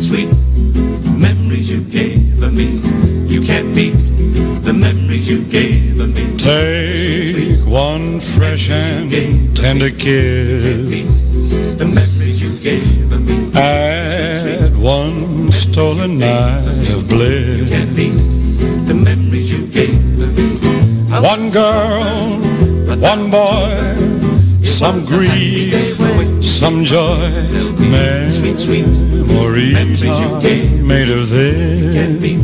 sweet, sweet memories you gave of me. You can't beat the memories you gave of me. Take sweet, sweet one fresh and tender kiss. The memories you gave of me. Add one stolen night of bliss. You can't beat the memories you gave of me. One girl, one boy, some grief, some joy. Man, sweet, sweet memories, memories you gave made of this. Can be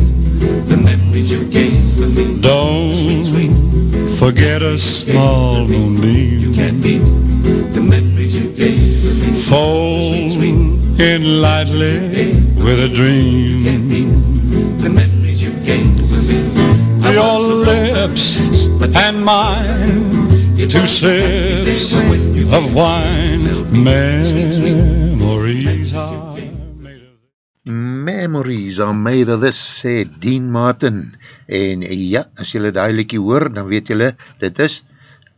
the memories you gave me. Don't sweet, sweet forget a small moonbeam. You can't beat the memories you gave me. Fold sweet, sweet in lightly with a dream. The memories you gave me. Your lips and mine, two sips of wine memories are made of Memories are made of this, sê Dean Martin. En ja, as jylle die liekie hoor, dan weet jylle, dit is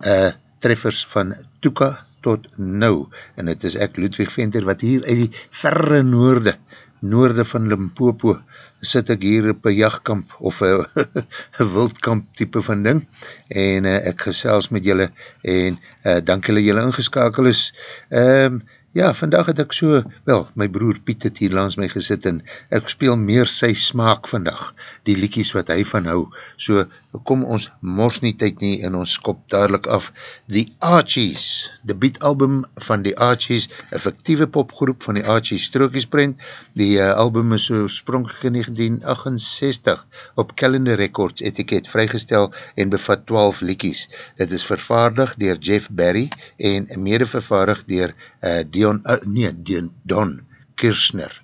uh, treffers van Toeka tot Nou. En het is ek, Ludwig Venter, wat hier uit die verre noorde, noorde van Limpopo, sit ek hier op een jachtkamp of een wildkamp type van ding en uh, ek gesels met julle en uh, dank julle julle ingeskakel is. Um, ja, vandag het ek so, wel, my broer Piet het hier langs my gesit en ek speel meer sy smaak vandag, die liekies wat hy van hou. So, kom ons mors nie tyd nie en ons skop dadelijk af die Archies, die beat album van die Archies, effectieve popgroep van die Archies Strokiesprint. Die uh, album is oorspronkelijk in 1968 op Calendar Records etiket vrygestel en bevat 12 liekies. Dit is vervaardig dier Jeff Barry en mede vervaardig dier uh, Dion, uh, nee, Dion, Don Kirchner.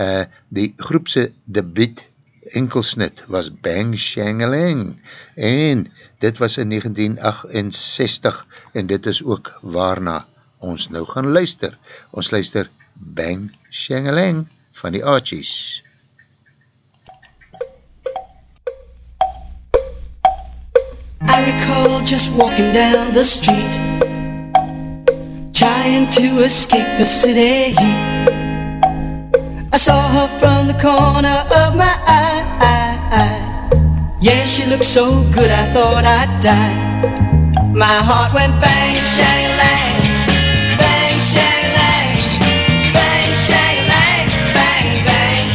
Uh, die groepse debiet enkelsnit was Bang Shangalang en dit was in 1968 en dit is ook waarna ons nou gaan luister. Ons luister Bang Shangalang van die Archies. I recall just walking down the street Trying to escape the city heat I saw her from the corner of my eye Yeah, she looked so good I thought I'd die. My heart went bang, shang, lang. Bang, shang, lang. Bang, shang, lang. Bang, bang.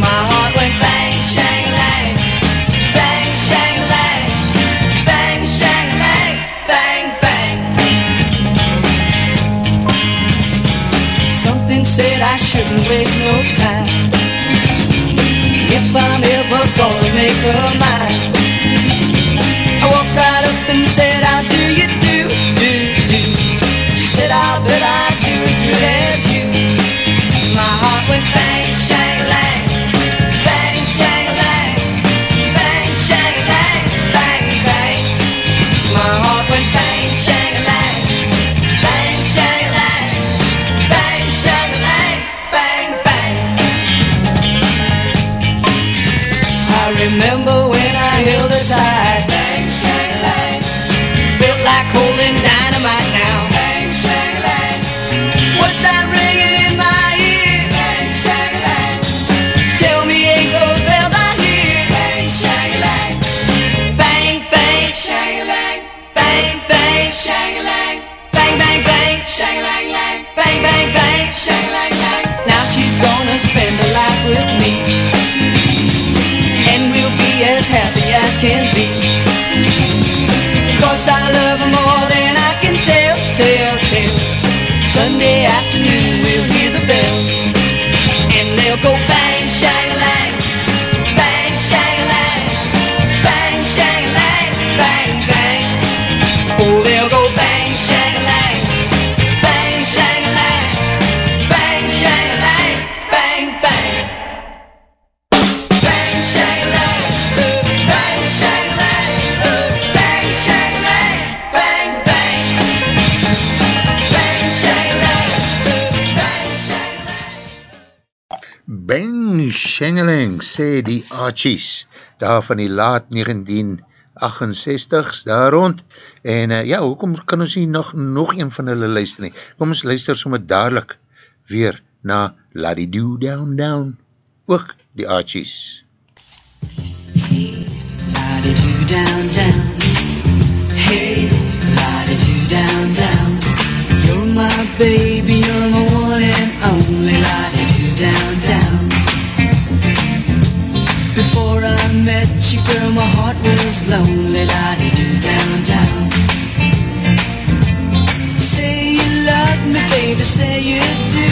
My heart went bang, shang, lang. Bang, shang, lang. Bang, shang, lang. Bang, bang. Something said I shouldn't waste no time your mind. Archies, daar van die laat 1968s, daar rond, en uh, ja, hoekom kan ons nie nog, nog een van hulle luister nie? Kom ons luister sommer dadelijk weer na Ladidoo Down Down, ook die Archies. La-di-doo down, down. Hey, la-di-doo down, down. You're my baby, you're my one and only. La-di-doo down, down. Met you, girl, my heart was lonely. La-di-doo down, down. Say you love me, baby, say you do.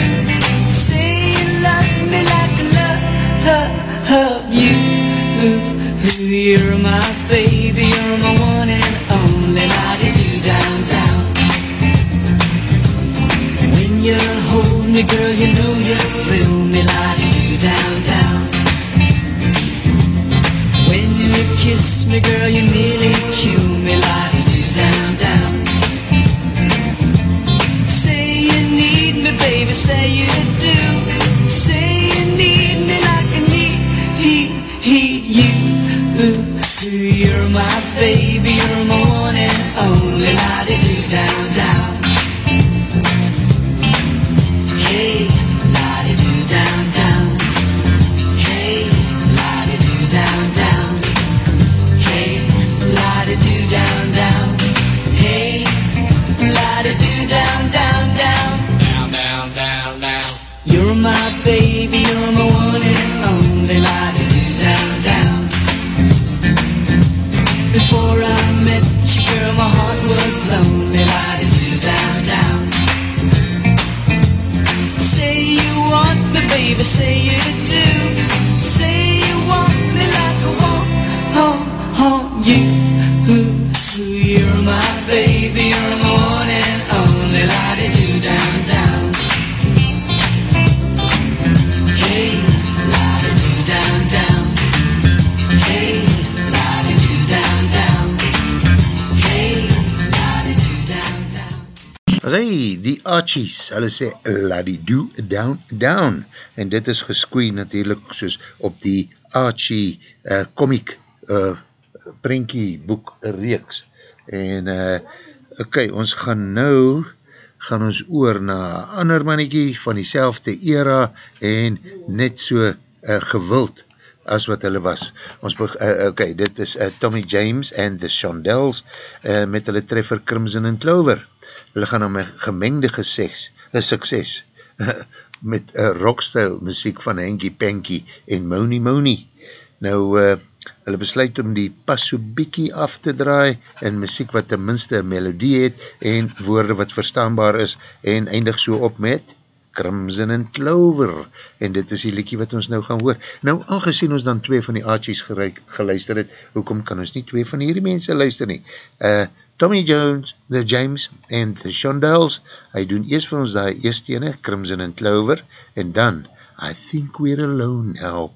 Say you love me like I love, love you. You're my baby, you're my one and only. La-di-doo down, down. When you hold me, girl, you know you thrill me. La-di-doo Kiss me, girl, you nearly kill me. La-di-doo down, down. Say you need me, baby, say you do. Archies, hulle sê Ladidoo Down Down en dit is geskoei natuurlijk soos op die Archie uh, comic uh, prinkie boek reeks en uh, ok, ons gaan nou gaan ons oor na ander mannetjie van die era en net so uh, gewild as wat hulle was. Ons uh, ok, dit is uh, Tommy James and the Shondells uh, met hulle treffer Crimson and Clover. Hulle gaan om een gemengde geses, uh, sukses met uh, rockstyle muziek van Hanky Panky en Moni Moni. Nou, uh, hulle besluit om die pas so bykie af te draai en muziek wat tenminste een melodie het en woorde wat verstaanbaar is en eindig so op met Crimson and Clover en dit is die liekie wat ons nou gaan hoor. Nou, aangezien ons dan twee van die Archies geluister het, hoekom kan ons nie twee van hierdie mense luister nie? Uh, Tommy Jones, The James en The Shondells, hy doen eerst vir ons die eerste ene, Crimson and Clover, en dan, I Think We're Alone. Now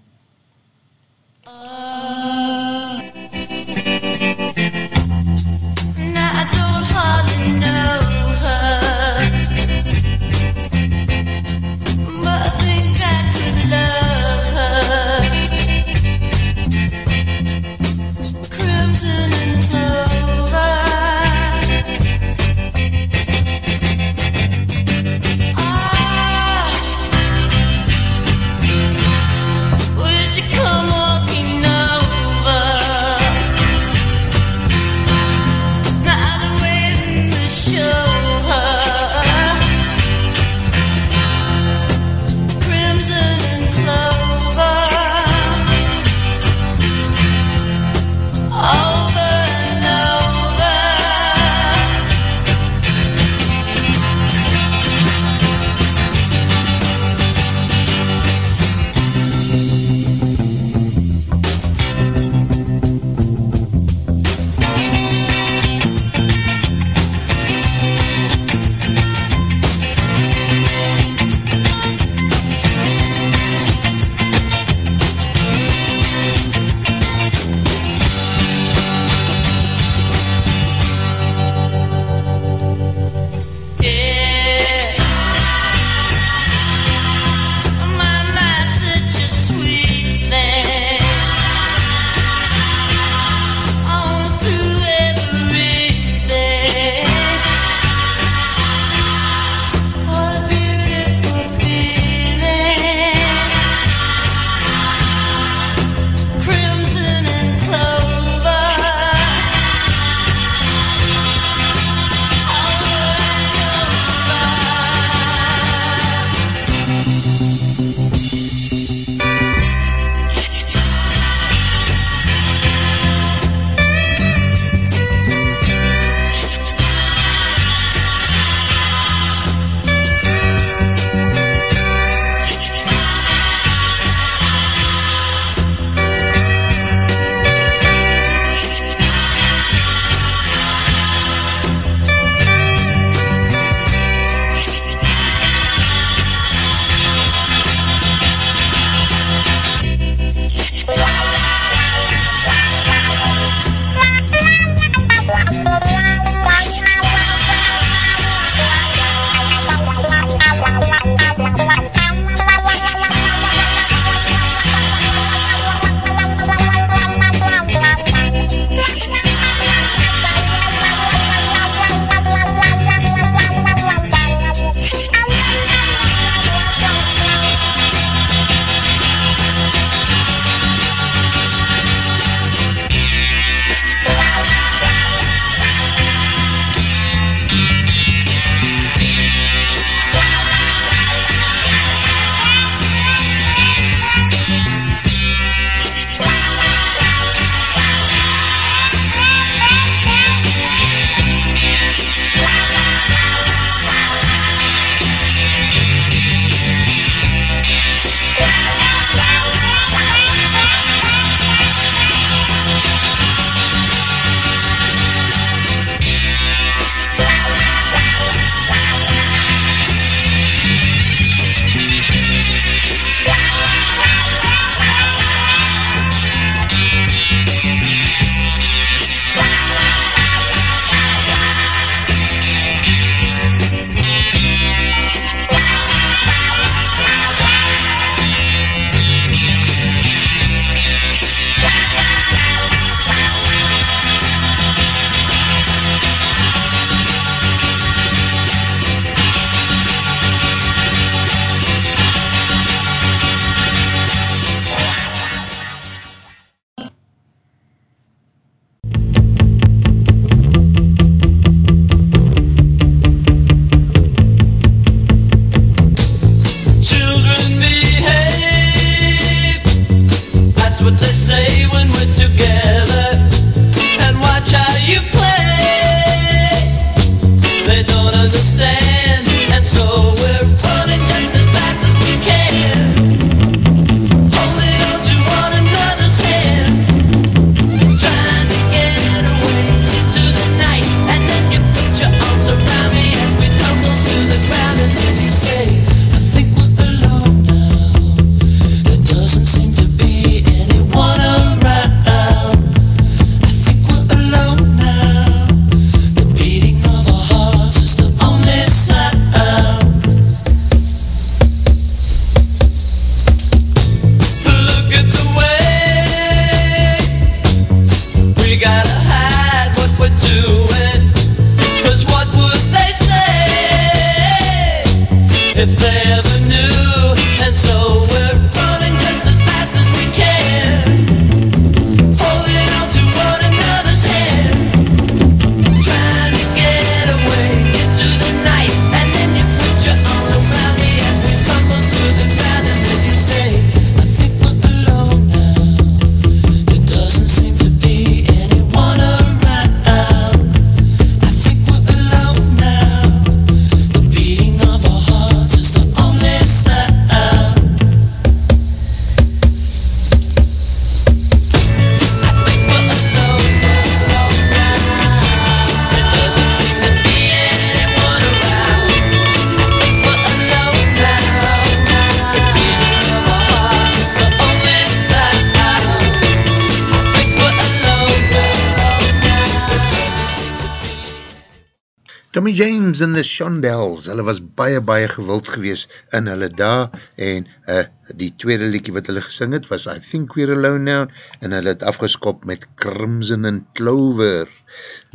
Shondells, hulle was baie, baie gewild gewees in hulle daar, en uh, die tweede liedje wat hulle gesing het, was I Think We're Alone Now, en hulle het afgeskop met Crimson and Clover.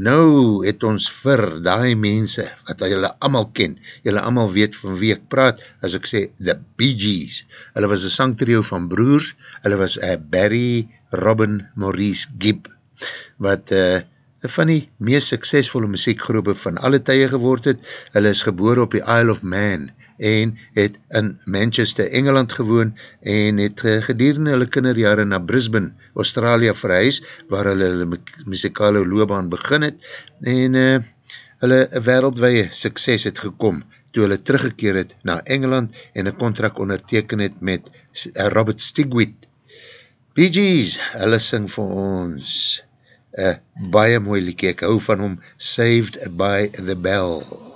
Nou het ons vir die mense, wat julle allemaal ken, julle allemaal weet van wie ek praat, as ek sê, The Bee Gees. Hulle was een sangtrio van broers, hulle was uh, Barry, Robin, Maurice Gibb, wat uh, van die meest suksesvolle muziekgroepen van alle tye geword het. Hulle is geboor op die Isle of Man en het in Manchester, Engeland gewoon en het uh, gedurende hulle kinderjare na Brisbane, Australië verhuis, waar hulle hulle mu- muzikale loopbaan begin het en uh, hulle wereldwee sukses het gekom toe hulle teruggekeer het na Engeland en een contract onderteken het met Robert Stigweed. Bee Gees, hulle sing vir ons een baie mooi liekie, ek hou van hom Saved by the Bell. I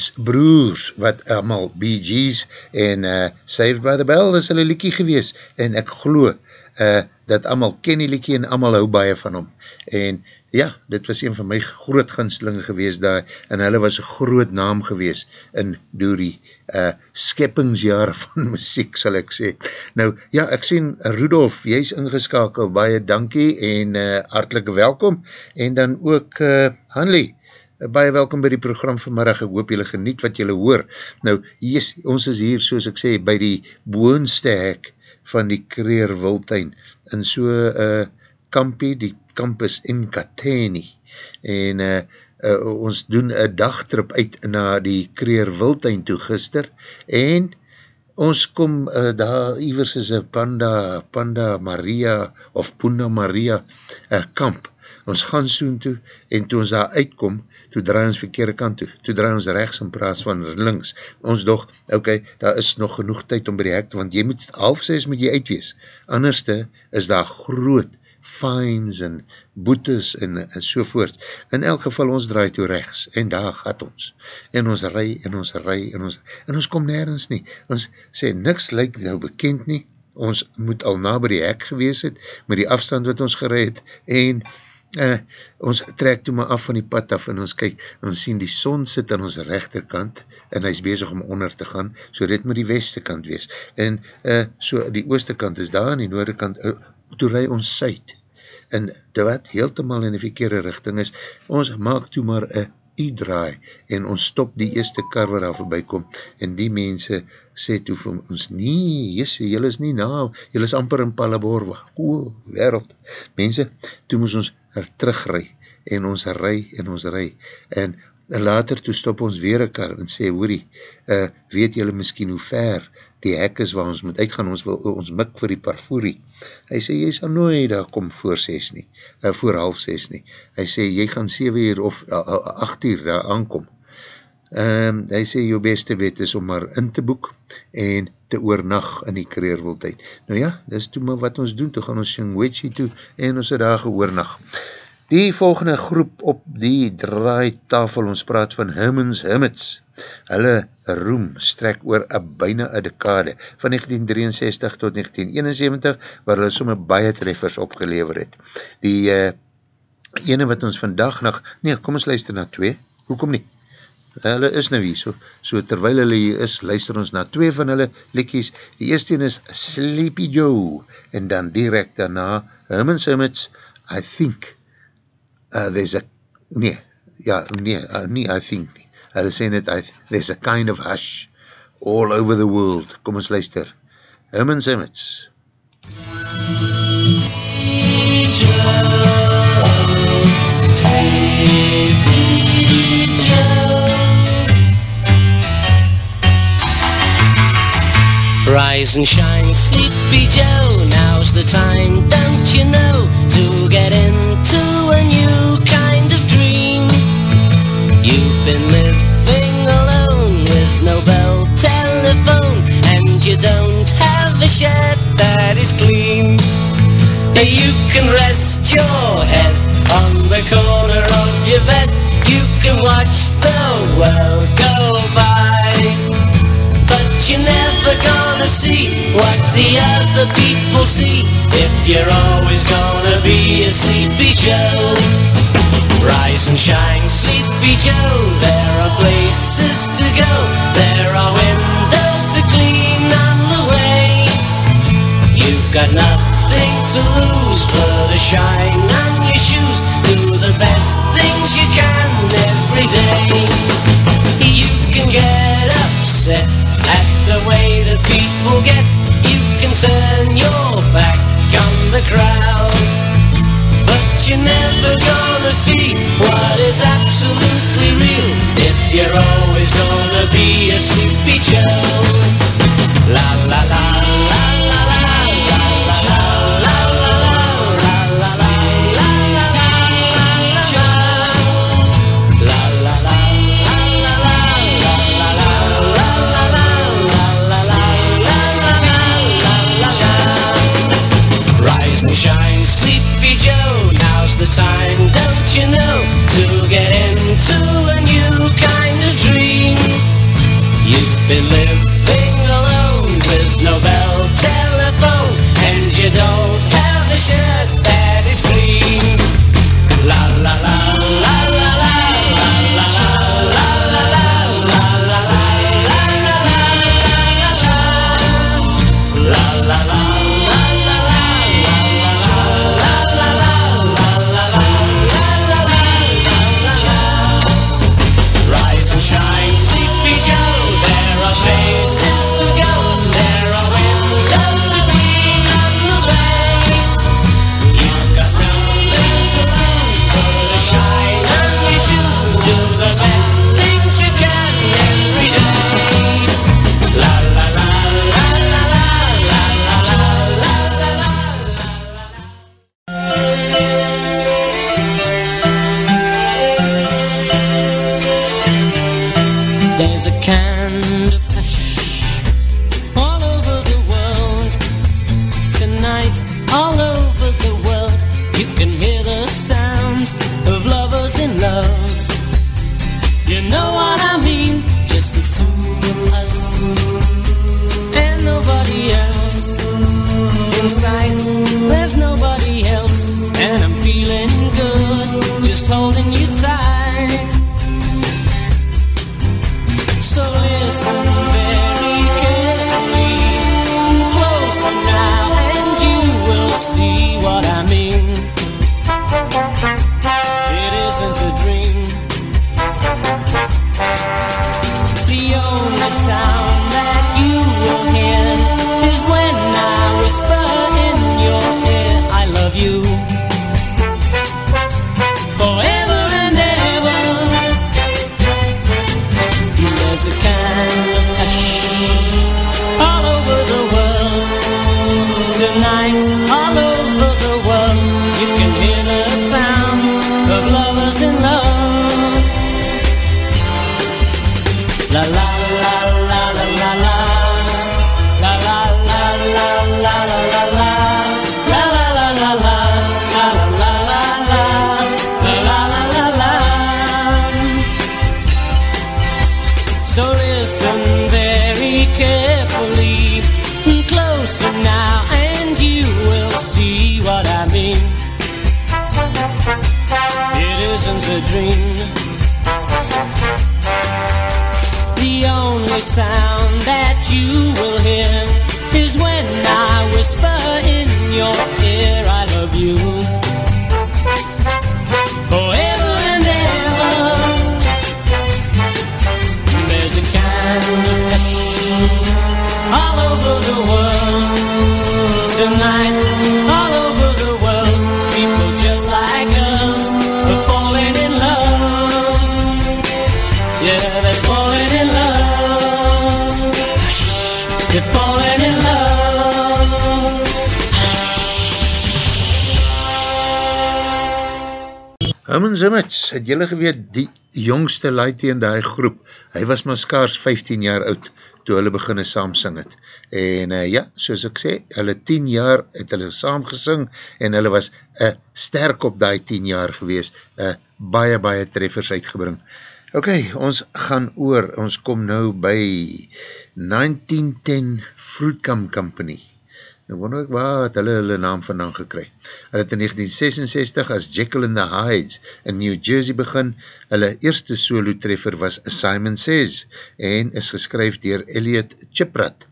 Gibbs broers, wat allemaal Bee Gees en uh, Saved by the Bell is hulle liekie gewees, en ek glo uh, dat allemaal ken die liekie en allemaal hou baie van hom, en ja, dit was een van my groot ginslinge gewees daar, en hulle was een groot naam gewees in door die uh, skeppingsjare van muziek, sal ek sê. Nou, ja, ek sien Rudolf, jy is ingeskakel, baie dankie en uh, hartelike welkom, en dan ook uh, Hanley, baie welkom by die program vanmiddag, ek hoop jylle geniet wat jylle hoor. Nou, yes, ons is hier, soos ek sê, by die boonste hek van die Kreer Wildtuin, in so uh, kampie, die campus in Kateni, en uh, uh, ons doen een dagtrip uit na die Kreer Wildtuin toe gister, en ons kom uh, daar, ivers is een Panda, Panda Maria, of Punda Maria uh, kamp, ons gaan soen toe, en toe ons daar uitkom, toe draai ons verkeerde kant toe, toe draai ons rechts in plaas van links, ons doch, ok, daar is nog genoeg tyd om by die hek, want jy moet, half ses moet jy uitwees, anderste is daar groot fines en boetes en, en sovoort, in elk geval ons draai toe rechts, en daar gaat ons, en ons rij, en ons rij, en ons, en ons kom nergens nie, ons sê, niks lyk nou bekend nie, ons moet al na by die hek gewees het, met die afstand wat ons gerei het, en, uh, ons trek toe maar af van die pad af en ons kyk, en ons sien die son sit aan ons rechterkant en hy is bezig om onder te gaan, so dit moet die weste kant wees. En uh, so die ooste kant is daar en die noorde kant, uh, toe rij ons suid. En wat heeltemaal in die verkeerde richting is, ons maak toe maar een draai en ons stop die eerste kar waar daar voorbij kom en die mense sê toe vir ons, nie, jyse, jylle is nie na, jylle is amper in Palaborwa, o, wereld. Mense, toe moes ons er terugrij, en ons rij, en ons rij, en later toe stop ons weer een kar, en sê, hoorie, uh, weet jylle miskien hoe ver die hek is waar ons moet uitgaan, ons wil ons mik vir die parvoerie. Hy sê, jy sal nooit daar kom voor 6 nie, uh, voor half 6 nie. Hy sê, jy gaan 7 uur of 8 uur daar aankom. Um, hy sê, jou beste wet is om maar in te boek, en te oornag in die kreerwildheid. Nou ja, dis toe maar wat ons doen, toe gaan ons sing Wedgie toe, en ons het daar geoornag. Die volgende groep op die draaitafel, ons praat van Hermans Hermits. Hulle roem strek oor a byna a dekade, van 1963 tot 1971, waar hulle somme baie treffers opgelever het. Die uh, ene wat ons vandag nog, nee, kom ons luister na twee, hoekom nie? Hulle is nou hier, so, so terwijl hulle hier is, luister ons na twee van hulle likies, die eerste is Sleepy Joe, en dan direct daarna, Herman Summits, I think, uh, there's a, nee, ja, nee, uh, nie I think hulle sê net, there's a kind of hush, all over the world, kom ons luister, Herman Summits. Rise and shine, sleepy Joe, now's the time, don't you know, to get into a new kind of dream. You've been living alone with no bell telephone, and you don't have a shed that is clean. You can rest your head on the corner of your bed, you can watch the world go by. But you're never gonna what the other people see If you're always gonna be a sleepy Joe. Rise and shine, sleepy Joe. There are places to go. There are windows to clean on the way. You've got nothing to lose But a shine on your shoes. Do the best things you can every day. You can get upset the way that people get. You can turn your back on the crowd. But you're never gonna see what is absolutely real If you're always gonna be a sleepy Joe. La la la Julle geweet, die jongste laaitje in die groep, hy was maar skaars 15 jaar oud, toe hulle beginne saam sing het. En uh, ja, soos ek sê, hulle 10 jaar het hulle saam gesing, en hulle was uh, sterk op die 10 jaar gewees, uh, baie, baie treffers uitgebring. Ok, ons gaan oor, ons kom nou by 1910 Fruitcam Company. Nou wonder ek waar het hulle hulle naam vandaan gekry. Hulle het in 1966 as Jekyll and the Hydes in New Jersey begin. Hulle eerste solo treffer was Simon Says en is geskryf dier Elliot Chiprat.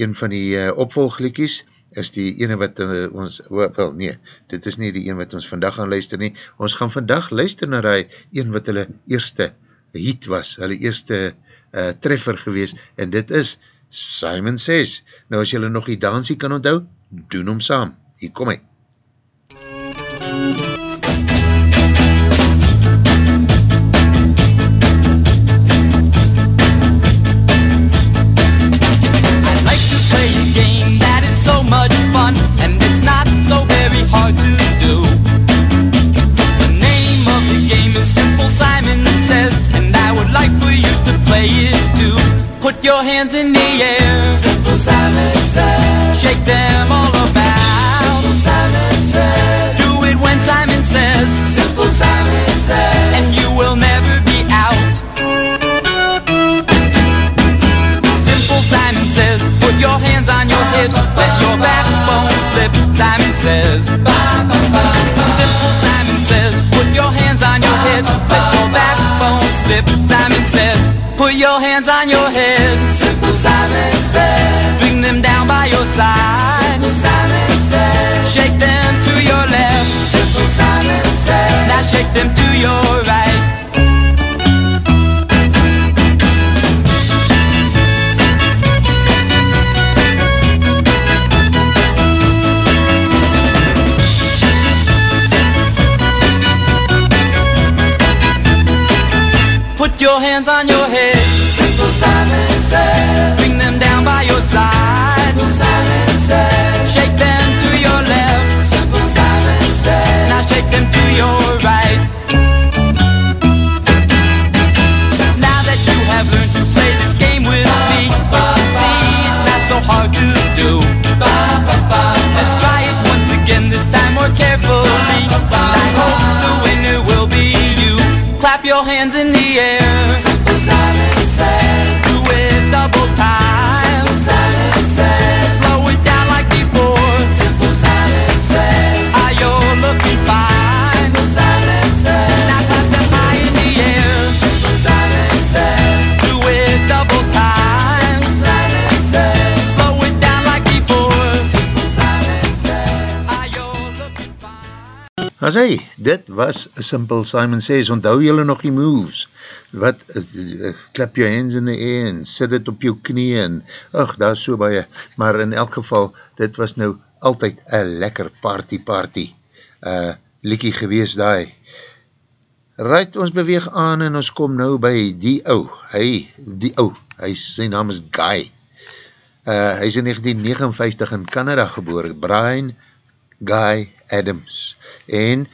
Een van die uh, opvolglikies is die ene wat uh, ons, wel nee, dit is nie die een wat ons vandag gaan luister nie. Ons gaan vandag luister na die een wat hulle eerste hit was, hulle eerste uh, treffer gewees en dit is Simon Says. Nou as jylle nog die dansie kan onthou, doen hom saam. Hier kom hy. Hands in the air. Simple Simon Says. Shake them all about. Simple Simon Says. Do it when Simon says. Simple Simon Says. And you will never be out. Simple Simon says, put your hands on your hips, let your backbone slip. Simon says, Simple Simon says, put your hands on your hips, let your backbone slip. Simon says, now shake them hands in the As hy, dit was Simple Simon Says, onthou jylle nog die moves, wat, uh, klap jou hands in the air en sit het op jou knie en, ach, daar is so baie, maar in elk geval, dit was nou altyd een lekker party party, uh, liekie gewees daai. Right, ons beweeg aan en ons kom nou by die ou, hy, die ou, hy, sy naam is Guy. Uh, hy is in 1959 in Canada geboor, Brian Guy Adams, en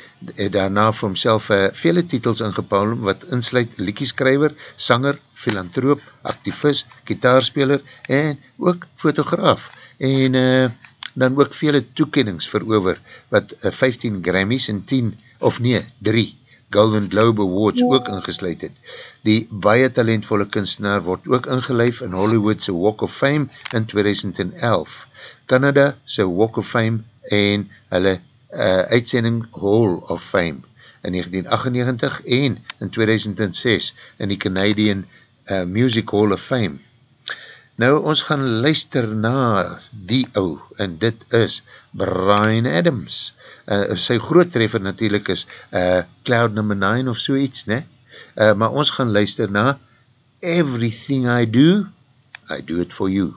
daarna vir homself uh, vele titels ingepaal, wat insluit liekieskrijver, sanger, filantroop, activist, gitaarspeler, en ook fotograaf, en uh, dan ook vele toekennings verover, wat uh, 15 Grammys en 10, of nee, 3 Golden Globe Awards ook ingesluid het. Die baie talentvolle kunstenaar word ook ingeleef in Hollywoodse Walk of Fame in 2011. Canada se Walk of Fame en hulle uh, uitsending Hall of Fame in 1998 en in 2006 in die Canadian uh, Music Hall of Fame. Nou, ons gaan luister na die ou, en dit is Brian Adams uh, sy groot treffer natuurlijk is uh, Cloud Number 9 of so iets, ne? Uh, maar ons gaan luister na Everything I Do, I Do It For You.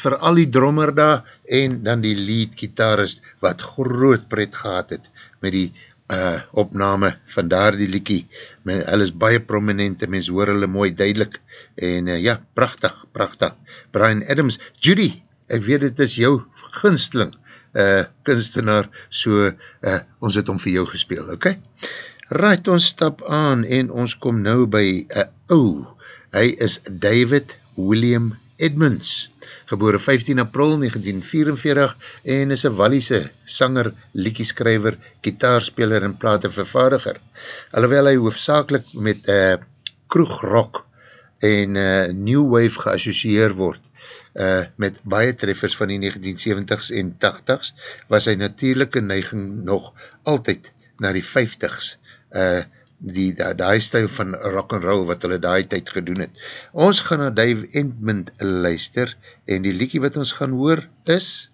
Ei, dis vir al die drummer daar en dan die lead gitarist wat groot pret gehad het met die uh, opname van daar die liekie. Men, hulle is baie prominente, mens hoor hulle mooi duidelik en uh, ja, prachtig, prachtig. Brian Adams, Judy, ek weet het is jou gunsteling uh, kunstenaar, so uh, ons het om vir jou gespeel, ok? Right, ons stap aan en ons kom nou by uh, ou, hy is David William Edmonds, gebore 15 april 1944 en is een Walliese sanger, liekieskrijver, kitaarspeler en platenvervaardiger. Alhoewel hy hoofdzakelik met uh, kroegrock en uh, new wave geassocieer word, uh, met baie treffers van die 1970s en 80s, was hy natuurlijke neiging nog altyd na die 50s, uh, die, die, die stijl van rock and roll wat hulle die tyd gedoen het. Ons gaan na Dave Entmund luister en die liekie wat ons gaan hoor is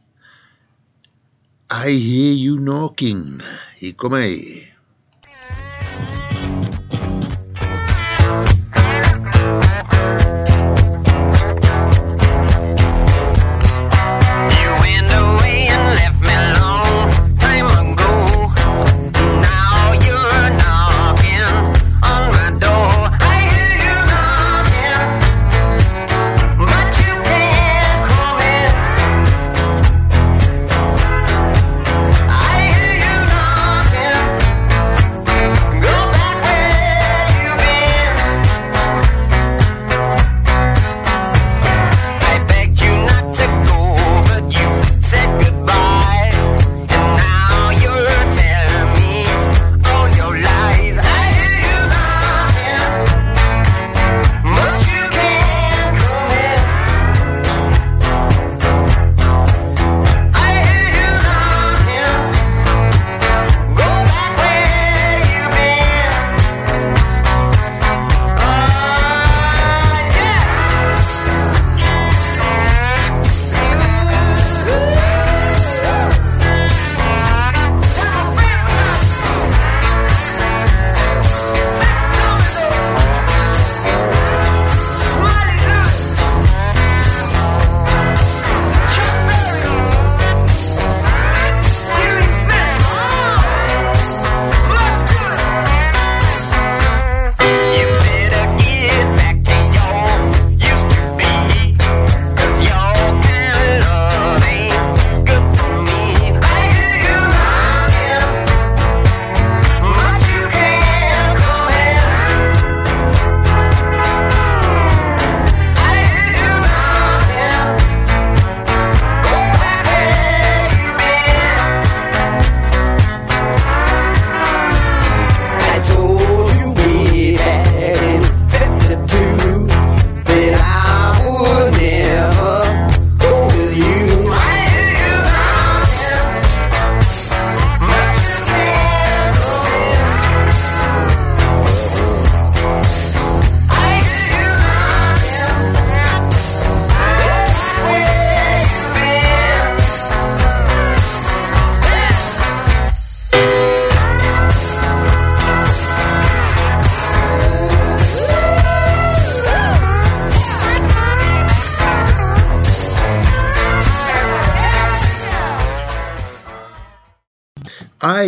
I Hear You Knocking. Hier kom hy.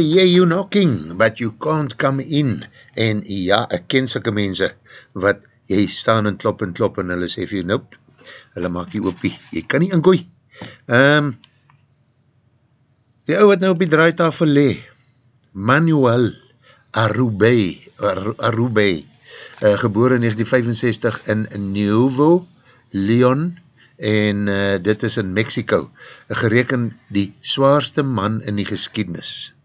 Hear you knocking, but you can't come in. En ja, ek ken sulke mense, wat jy staan en klop en klop, en hulle sê vir jou, nope, hulle maak jy oopie, jy kan nie ingooi. Um, die ou wat nou op die draaitafel le, Manuel Arube, Ar Arube, uh, geboren in 1965 in Nuevo Leon, en uh, dit is in Mexico, gereken die zwaarste man in die geskiednis.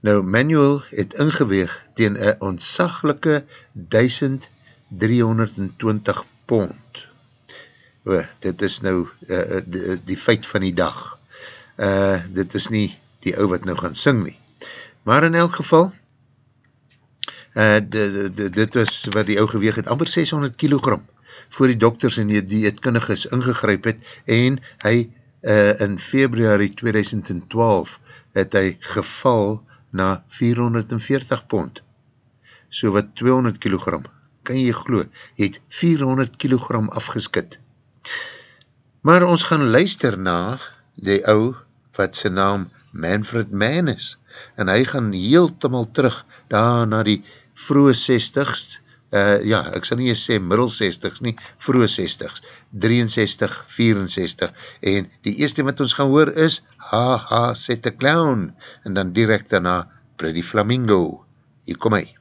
Nou, Manuel het ingeweeg teen een ontsaglike 1320 pond. O, dit is nou uh, die, die feit van die dag. Uh, dit is nie die ou wat nou gaan sing nie. Maar in elk geval, uh, dit was wat die ou geweeg het, amper 600 kilogram voor die dokters en die dieetkundig is ingegryp het en hy uh, in februari 2012 het hy geval na 440 pond. So wat 200 kilogram. Kan jy glo, jy het 400 kilogram afgeskit. Maar ons gaan luister na die ou wat sy naam Manfred Mann is. En hy gaan heel te mal terug daar na die vroege 60st, uh, ja, ek sal nie sê middel 60s nie, vroege 60s, 63, 64, en die eerste wat ons gaan hoor is, ha ha, set a clown, en dan direct daarna, Pretty Flamingo, hier kom hy.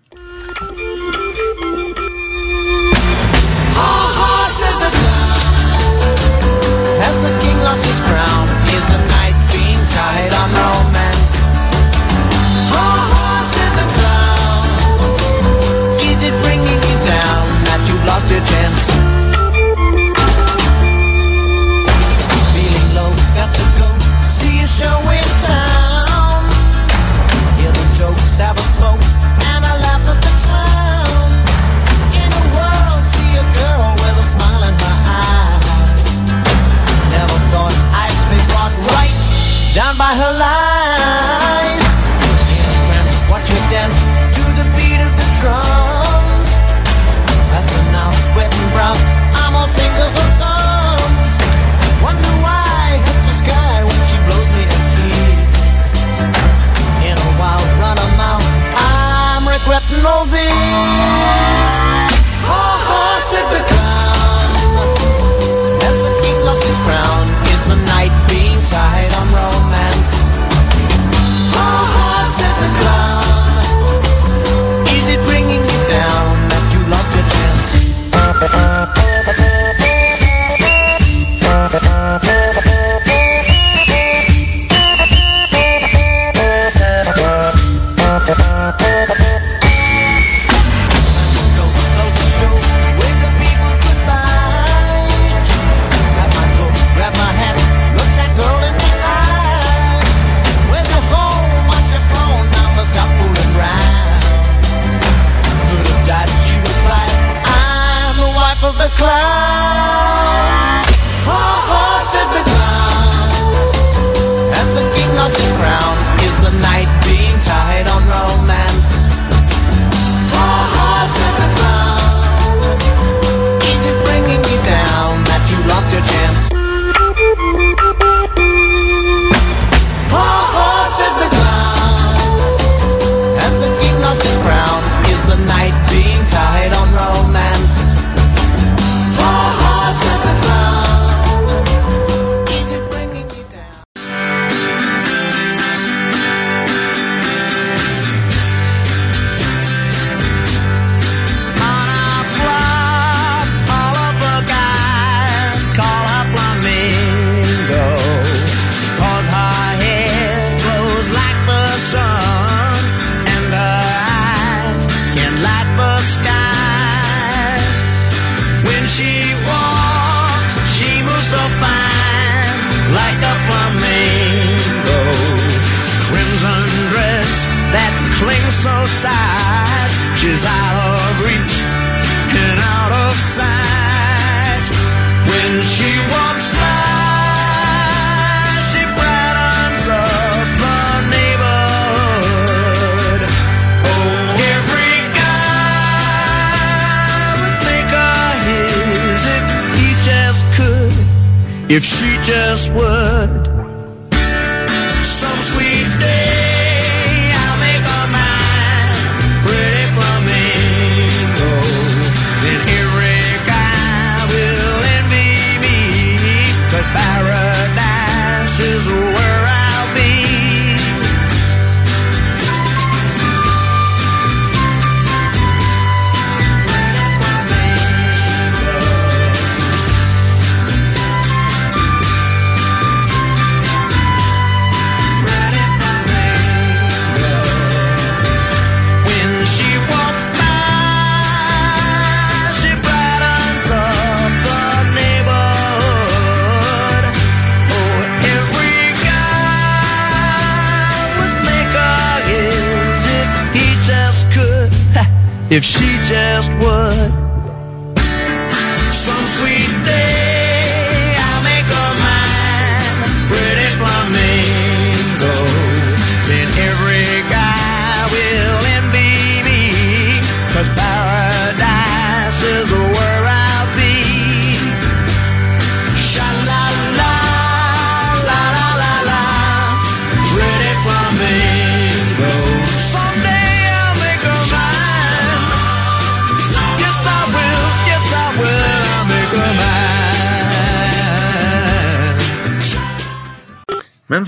If she just would.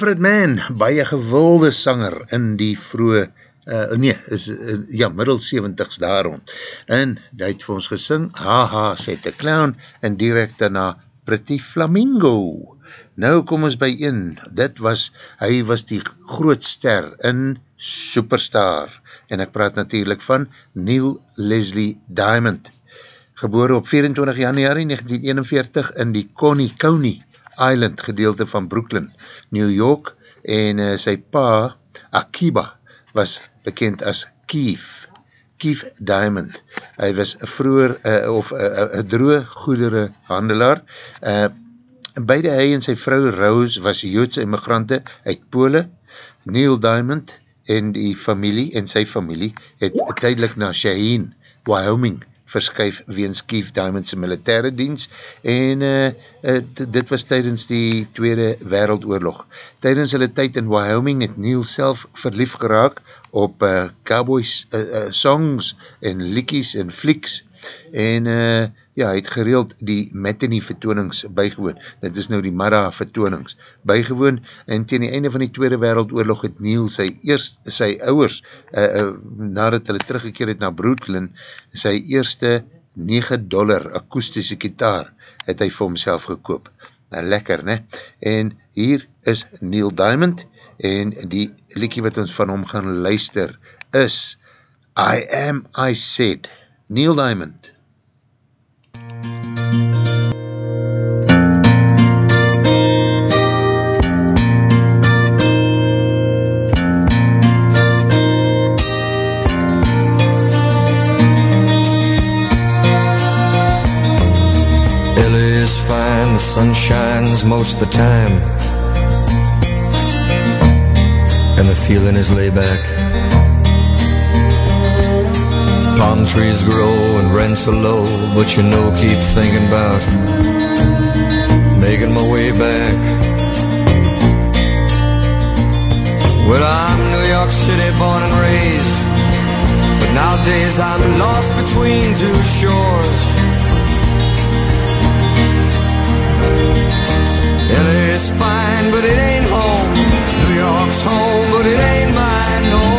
Manfred Mann, baie gewilde sanger in die vroege, uh, nee, is, uh, ja, middel 70s daar rond. En hy het vir ons gesing, haha, sê te clown, en direct daarna, Pretty Flamingo. Nou kom ons by een, dit was, hy was die groot ster in Superstar, en ek praat natuurlijk van Neil Leslie Diamond, gebore op 24 januari 1941 in die Coney County Island gedeelte van Brooklyn, New York, en uh, sy pa, Akiba, was bekend as Keef, Keef Diamond. Hy was vroeger, uh, of een uh, uh, droe goedere handelaar. Uh, beide hy en sy vrou Rose was Joodse immigrante uit Pole. Neil Diamond en die familie, en sy familie, het tydelik na Shaheen, Wyoming, verskuif weens Keef Diamondse militaire dienst en uh, uh, dit was tydens die Tweede Wereldoorlog. Tydens hulle tyd in Wyoming het Neil self verlief geraak op uh, cowboys uh, uh, songs en liekies en flieks en uh, ja, hy het gereeld die matinee vertoonings bygewoon. Dit is nou die Mara vertoonings bygewoon en teen die einde van die Tweede Wereldoorlog het Neil sy eerst, sy ouwers, uh, uh, nadat hulle teruggekeer het na Brooklyn, sy eerste 9 dollar akoestische gitaar het hy vir homself gekoop. Nou, lekker, ne? En hier is Neil Diamond en die liekie wat ons van hom gaan luister is I Am I Said, Neil Diamond. The sun shines most of the time. And the feeling is laid back. Palm trees grow and rents are low, but you know, keep thinking about making my way back. Well, I'm New York City born and raised, but nowadays I'm lost between two shores. LA's fine, but it ain't home. New York's home, but it ain't mine no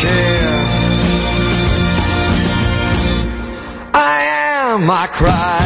chair. I am, I cried.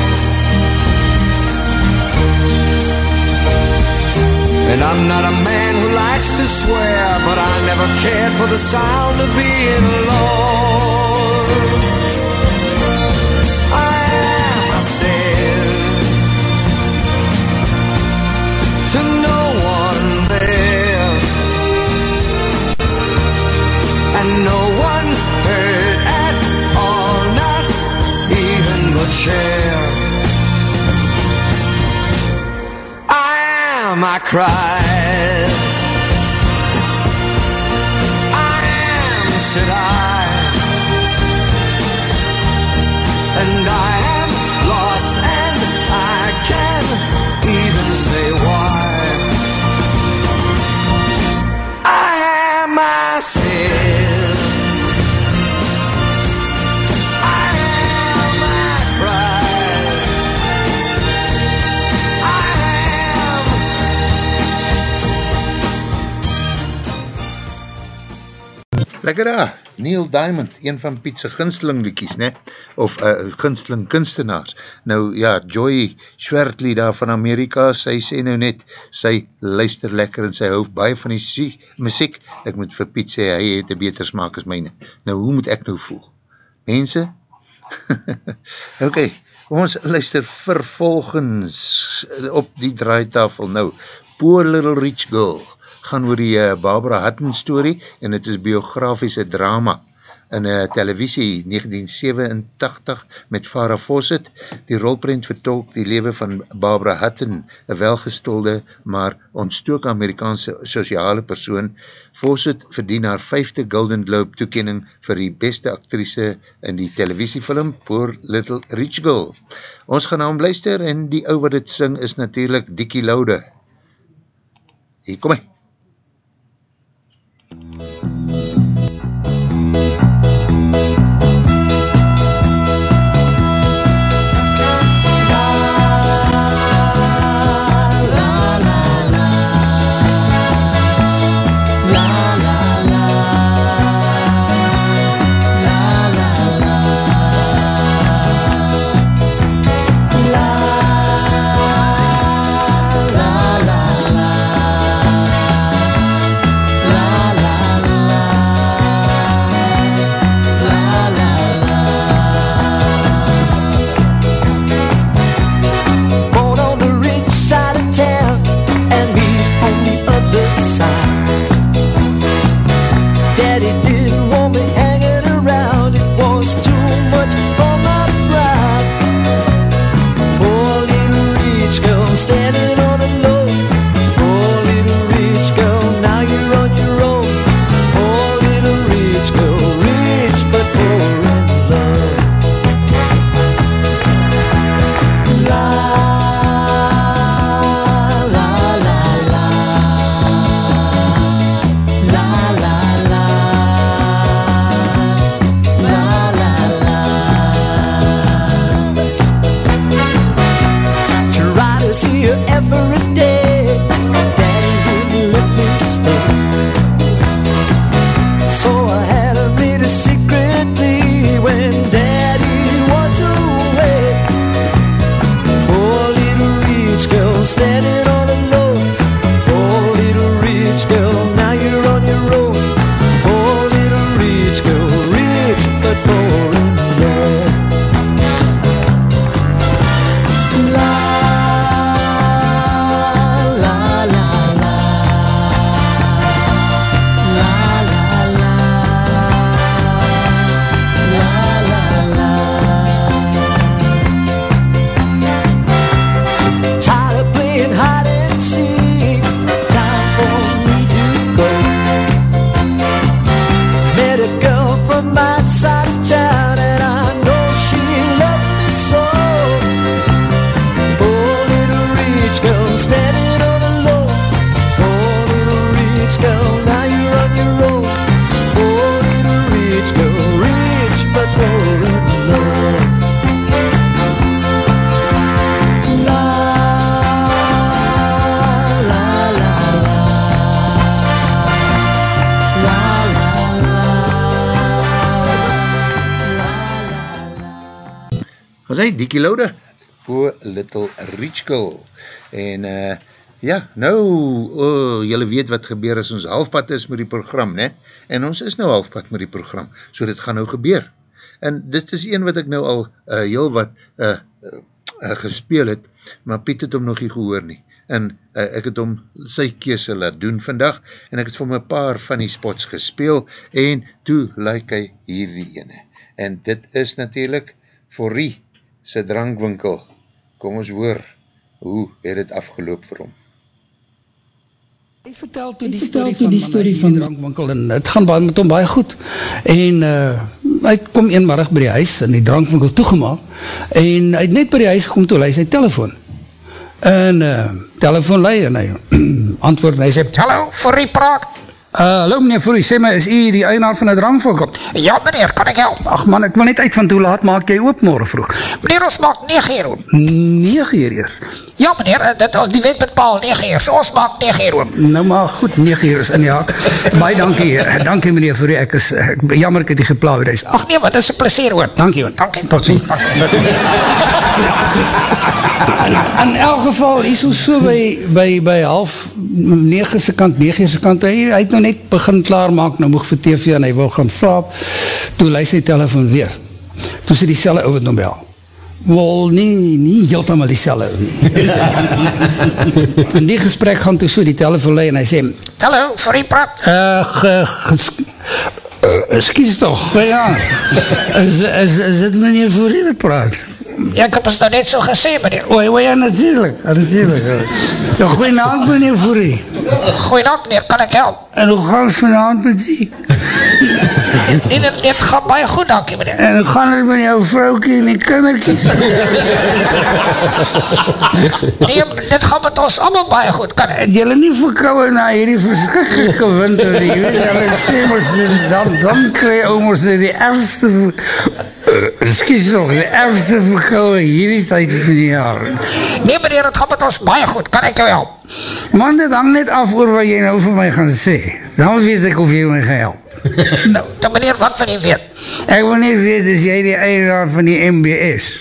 And I'm not a man who likes to swear, but I never cared for the sound of being alone. I am a sin to no one there, and no one heard at all, not even the chair. Am, I Lekker daar, Neil Diamond, een van Pietse gunsteling liedjies, ne? of uh, gunsteling kunstenaars. Nou ja, Joy Schwertley daar van Amerika, sy sê nou net, sy luister lekker en sy hou baie van die sie- muziek. Ek moet vir Piet sê, hy het een beter smaak as myne. Nou, hoe moet ek nou voel? Mense? ok, ons luister vervolgens op die draaitafel nou. Poor Little Rich Girl gaan oor die uh, Barbara Hutton story en het is biografiese drama in uh, televisie 1987 met Farah Fawcett. Die rolprint vertolk die lewe van Barbara Hutton, een welgestelde maar ontstook Amerikaanse sociale persoon. Fawcett verdien haar vijfde Golden Globe toekening vir die beste actrice in die televisiefilm Poor Little Rich Girl. Ons gaan na hom luister en die ou wat het sing is natuurlijk Dickie Laude. Hier kom hy. Thank you. Weet wat gebeur as ons halfpad is met die program, ne? En ons is nou halfpad met die program, so dit gaan nou gebeur. En dit is een wat ek nou al uh, heel wat uh, uh, uh, gespeel het, maar Piet het hom nog nie gehoor nie. En uh, ek het hom sy kese laat doen vandag, en ek het vir my paar van die spots gespeel, en toe like hy hierdie ene. En dit is natuurlijk Forrie sy drankwinkel. Kom ons hoor, hoe het het afgeloop vir hom? Hy vertel toe die story van, die story van die drankwinkel en het gaan baie met hom baie goed. En uh, hy kom eenmarig by die huis en die drankwinkel toegemaak en hy het net by die huis gekom toe hy sy telefoon. En uh, telefoon lei en hy antwoord en hy sê, Hallo, vir die praat. Uh, hallo meneer Fourie, sê my, is u die eienaar van die drankwinkel? Ja meneer, kan ek help? Ach man, ek wil net uit van toe laat maak jy oop morgen vroeg. Meneer, ons maak 9 uur oop. 9 uur eers? Ja meneer, dit was die wet bepaal 9 uur, so ons maak 9 uur oop. Nou maar goed, 9 uur is in die haak. Baie dankie, dankie meneer Fourie, ek is, ek, jammer ek het die geplauw reis. Ach nee, wat is een plezier hoor. Dankie hoor. Dankie. Tot ziens. in, elk geval, is ons so by, by, by half 9 se kant, 9 se kant, hy, hy het nou net begin klaarmaak, nou moeg vir TV en hy wil gaan slaap, toe luis sy telefoon weer. Toe sy die selle ouwe nou bel. Wel, nie, nie heeltemal die selle nie. In die gesprek gaan toe so die telefoon lei en hy sê, Hallo, vir die praat. Uh, ge, ges, uh, excuse toch, ja, is, is, is dit meneer voor die wat praat? Ja, ek heb ons nou net so gesê, meneer. O, o ja, natuurlijk, natuurlijk. Ja, goeienaand meneer Fourie. Goeienaand meneer, kan ek help? En hoe gaan het vanavond met die? Nee, dit, dit gaat baie goed, dankie meneer. En hoe gaan het met jou vrouwkie en die kinderkies? Nee, dit gaat met ons allemaal baie goed, kan ek? Het jylle nie verkouwe na hierdie verskrikkelijke winter nie? Jy weet, jylle sê mos, dan, dan krijg jy ons die ergste... Uh, excuse nog, die ergste verkouwe hierdie tyd van die jaar. Nee meneer, het gaat met ons baie goed, kan ek jou help? Man, dit hang net af oor wat jy nou vir my gaan sê. Dan weet ek of jy my gaan help. nou, nou meneer, wat wil jy weet? Ek wil net weet, is jy die eienaar van die MBS?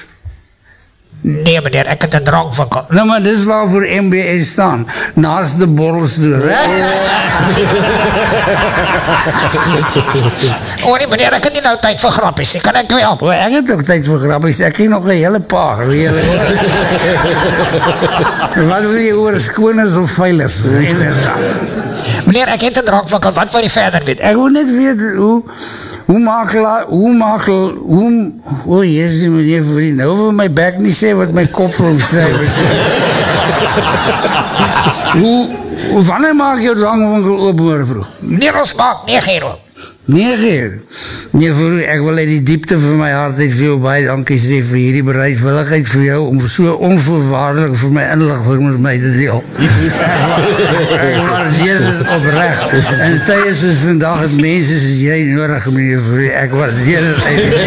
Nee meneer, ek het een drankwinkel. Nou maar dis waarvoor MBS staan, naast de borrelsdoor. O nee meneer, ek het nie nou tyd vir grappies, nie. kan ek jou help? O, ek het ook tyd vir grappies, ek het nog een hele paar. Hele... wat wil jy oor skooners of veilers? meneer, ek het een drankwinkel, wat wil jy verder weet? Ek wil net weet hoe... Hoe makel, hoe makel, hoe, o oh, jezus meneer vriend, nou wil my bek nie sê wat my kop rond sê. hoe, hoe, wanneer maak jou drankwinkel oop morgen vroeg? Meneer, ons maak 9 uur oop. 9 uur? Nee, vir, ek wil uit die diepte van my hart uit vir jou baie dankie sê vir hierdie bereidwilligheid vir jou om so onvoorwaardelik vir my inlichting met my te deel. ek waardeer dit oprecht. En tijdens is vandag het mense soos jy nodig, meneer vir ek waardeer dit diepte.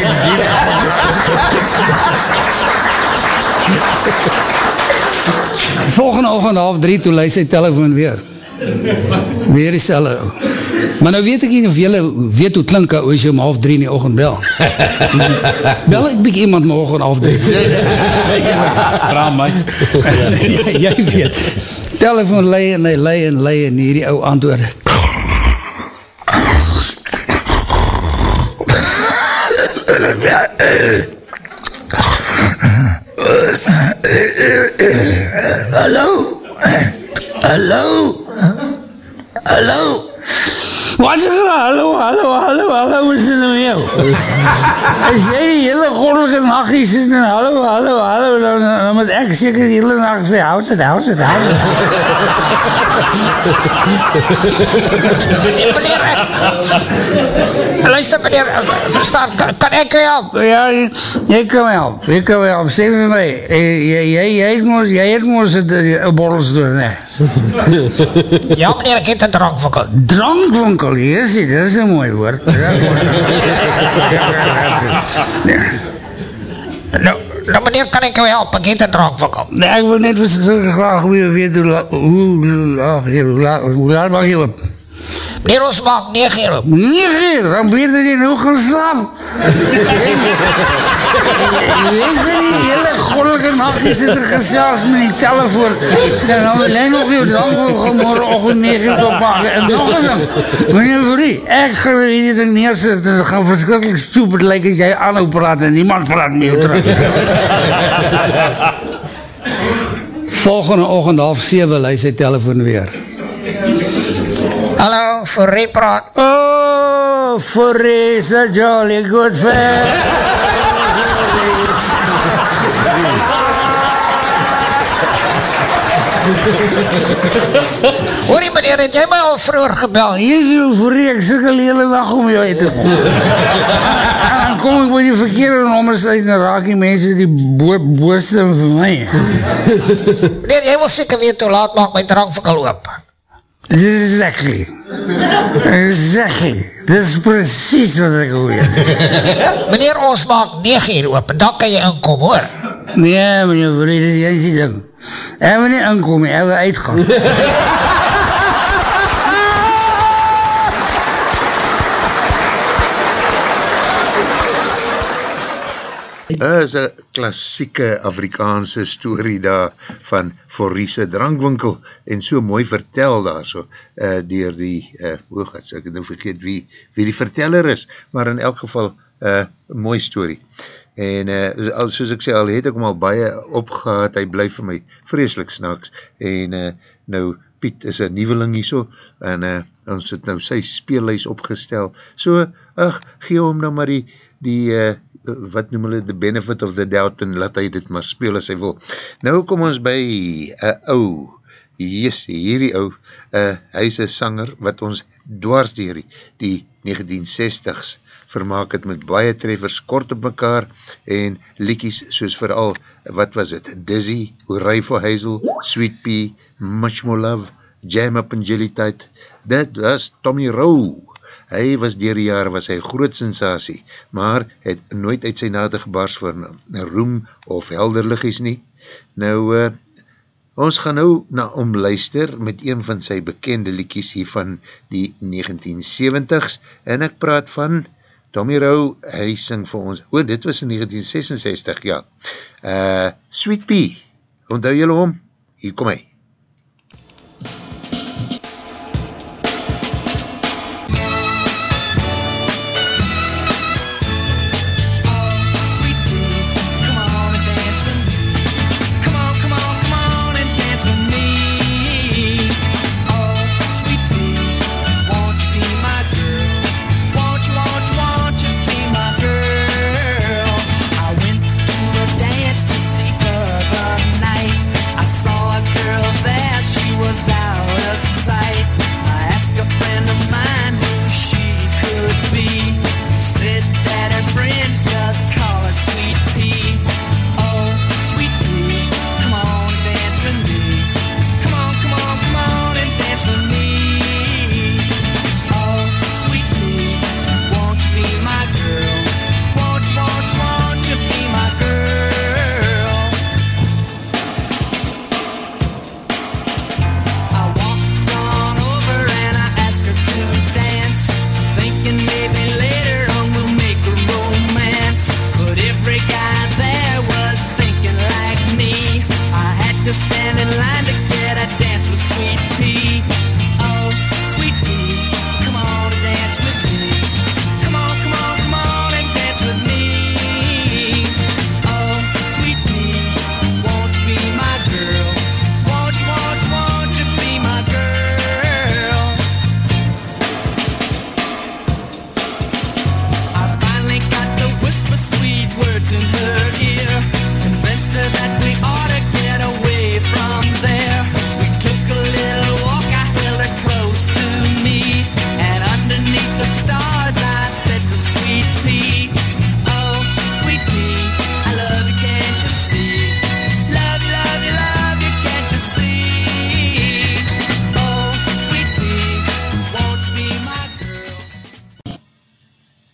Volgende ochtend half drie, toe luid sy telefoon weer. Weer die selle. Maar nou weet ek nie of jylle weet hoe klink as jy om half drie in die ochtend bel. bel ek byk iemand my ochtend half drie. Vraag my. ja, jy weet. Telefoon lei en hy lei en lei en hierdie ou antwoord. Hallo? Hallo? Hallo? Wat is? Hallo, hallo, hallo, hallo, is het nou jou? As jy die hele goddelike nachtje sit en hallo, hallo, hallo, dan, dan moet ek seker die hele nacht sê, het, houd het. meneer, meneer, ek, luister meneer, verstaan, kan, kan ek jou help? Ja, jy kan my help, jy kan my help, sê vir my, jy, jy, jy het moos, jy het moos een borrels door, nee. ja meneer, ek het een drankwinkel. Drankwinkel, jesie, dat is een mooi woord. nou, nou meneer, kan ek jou help? Ek het een drankwinkel. Nee, ek wil net graag weer weet hoe, hoe, hoe, hoe, hoe laat mag jy op? Meneer, ons maak 9 uur op. 9 uur? Dan weet jy nou gaan slaap. Jy die hele goddelike nacht die sit er gesels met die telefoon. En dan wil jy nog jou drankwinkel morgenochtend 9 uur opmaken. En nog een ding. Meneer Vrie, ek gaan hierdie ding neerset en het gaan verskrikkelijk stupid lyk as jy aanhou praat en niemand praat met jou terug. Volgende ochtend half 7 lei sy telefoon weer. Hallo, Furry praat. Oh, Furry is a jolly good friend. Hoorie meneer, het jy my al vroeger gebel? Jezus, voor ek sikkel die hele dag om jou uit te kom. En dan kom ek met die verkeerde nommers uit en raak die mense die bo booste vir my. Meneer, jy wil seker weet hoe laat maak my drankvinkel oop. Exactly. Exactly. Dis precies wat ek weet. Meneer, ons maak 9 uur oop en dan kan jy inkom hoor. Nee, meneer Vrede, dis die ding. Ek wil nie inkom, nie, ek wil uitgaan. Is een klassieke Afrikaanse story daar van Forriese drankwinkel en so mooi vertel daar so uh, dier die, uh, oh god, ek het nou vergeet wie, wie die verteller is, maar in elk geval uh, mooi story. En uh, al, soos ek sê, al het ek hom al baie opgehaad, hy blyf vir my vreselik snaks en uh, nou Piet is een nieuweling hier so en uh, ons het nou sy speellijst opgestel. So, ach, gee hom nou maar die, die uh, wat noem hulle, the benefit of the doubt, en laat hy dit maar speel as hy wil. Nou kom ons by uh, ou, yes, hierdie ou, uh, hy is een sanger wat ons dwars dier die, die 1960s vermaak het met baie treffers kort op mekaar en liekies soos vooral, wat was het, Dizzy, Hooray for Hazel, Sweet Pea, Much More Love, Jam Up in Jelly Tide, dit was Tommy Rowe. Hy was dier die jare, was hy groot sensatie, maar het nooit uit sy nade gebaars voor roem of helderligies nie. Nou, uh, ons gaan nou na omluister met een van sy bekende liekies hier van die 1970s, en ek praat van Tommy Rowe, hy sing vir ons, o, dit was in 1966, ja. Uh, Sweet Pea, onthou jylle om? Hier kom hy.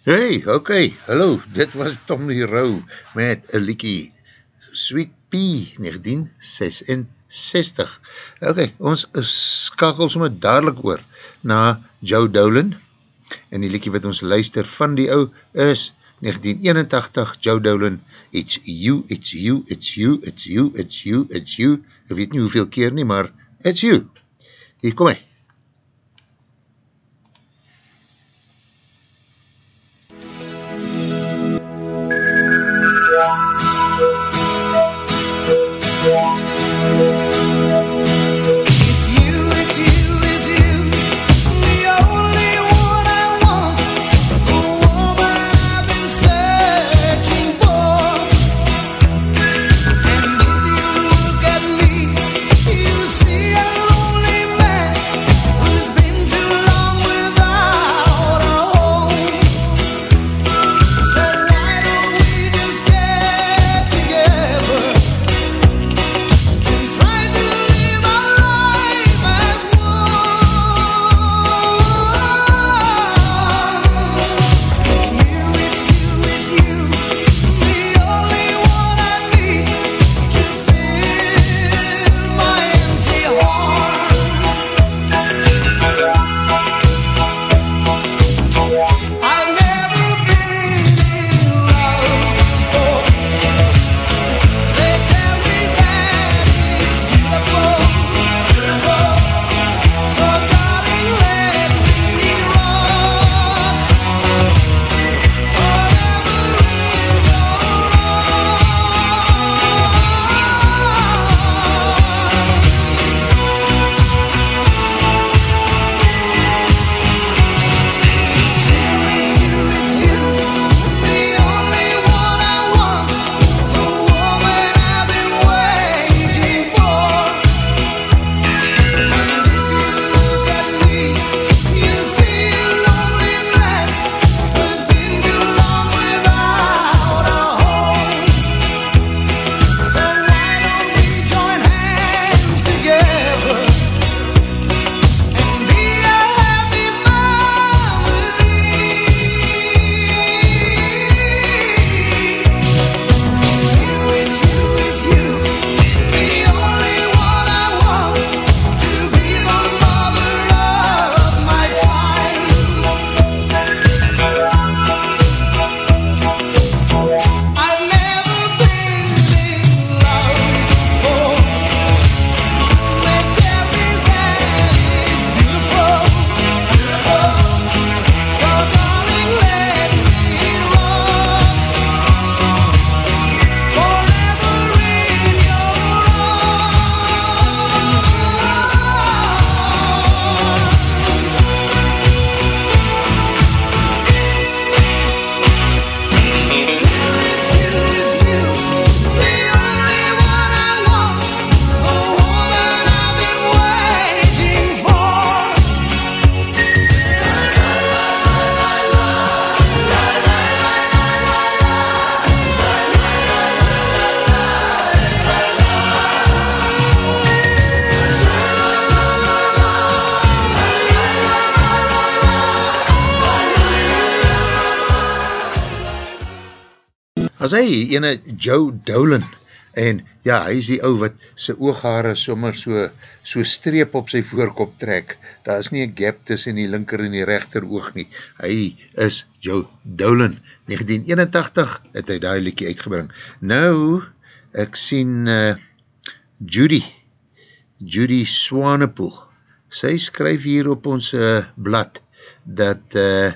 Hey, ok, hallo, dit was Tommy Rowe met een liekie Sweet Pea 1966. Ok, ons skakel sommer dadelijk oor na Joe Dolan en die liekie wat ons luister van die ou is 1981 Joe Dolan It's you, it's you, it's you, it's you, it's you, it's you ek weet nie hoeveel keer nie, maar it's you. Hier kom hy. Was hy ene Joe Dolan, en ja, hy is die ou wat sy ooghaare sommer so, so streep op sy voorkop trek, daar is nie een gap tussen die linker en die rechter oog nie, hy is Joe Dolan, 1981 het hy die liekie uitgebring. Nou, ek sien uh, Judy, Judy Swanepoel, sy skryf hier op ons uh, blad, dat uh,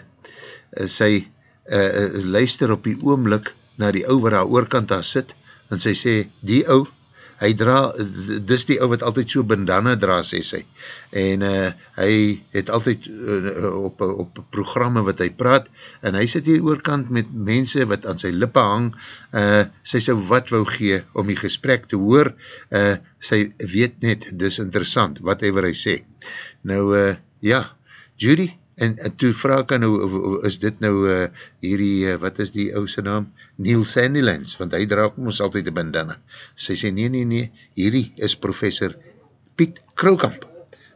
sy uh, luister op die oomlik na die ou waar haar oorkant daar sit, en sy sê, die ou, hy dra, dis die ou wat altyd so bandana dra, sê sy, en uh, hy het altyd uh, op, op programme wat hy praat, en hy sit hier oorkant met mense wat aan sy lippe hang, uh, sy sê wat wou gee om die gesprek te hoor, uh, sy weet net, dis interessant, wat hy waar hy sê. Nou, uh, ja, Judy, en, en toe vraag ek nou, is dit nou uh, hierdie, uh, wat is die ouse naam, Neil Sandilands, want hy draak ons altyd een bandana. Sy sê, nee, nee, nee, hierdie is professor Piet Krulkamp,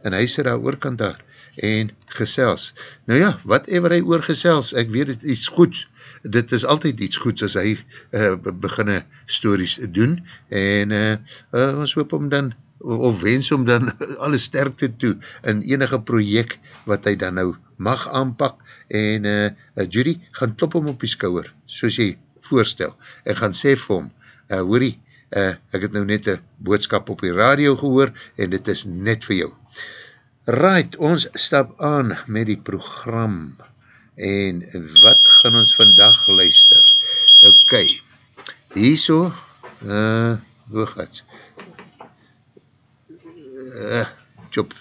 en hy sê daar oorkant daar, en gesels. Nou ja, whatever hy oorgesels, ek weet het iets goeds, dit is altyd iets goeds as hy uh, beginne stories doen, en uh, uh, ons hoop om dan, of wens om dan alle sterkte toe, in enige project wat hy dan nou mag aanpak, en uh, uh, Judy gaan klop om op die skouwer, soos jy voorstel, en gaan sê vir hom, uh, hoorie, uh, ek het nou net een boodskap op die radio gehoor, en dit is net vir jou. Right, ons stap aan met die program, en wat gaan ons vandag luister? Ok, hier so, uh, hoe gaat uh, job,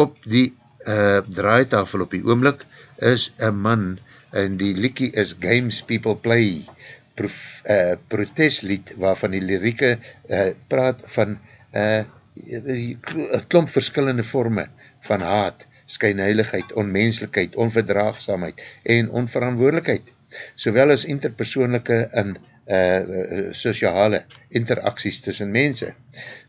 op die uh, draaitafel op die oomlik, is een man, en die liekie is Games People Play, prof, uh, protestlied waarvan die lirieke uh, praat van uh, klomp verskillende vorme van haat, skynheiligheid, onmenslikheid, onverdraagsamheid en onverantwoordelikheid, sowel as interpersoonlijke en uh, sociale interakties tussen mense.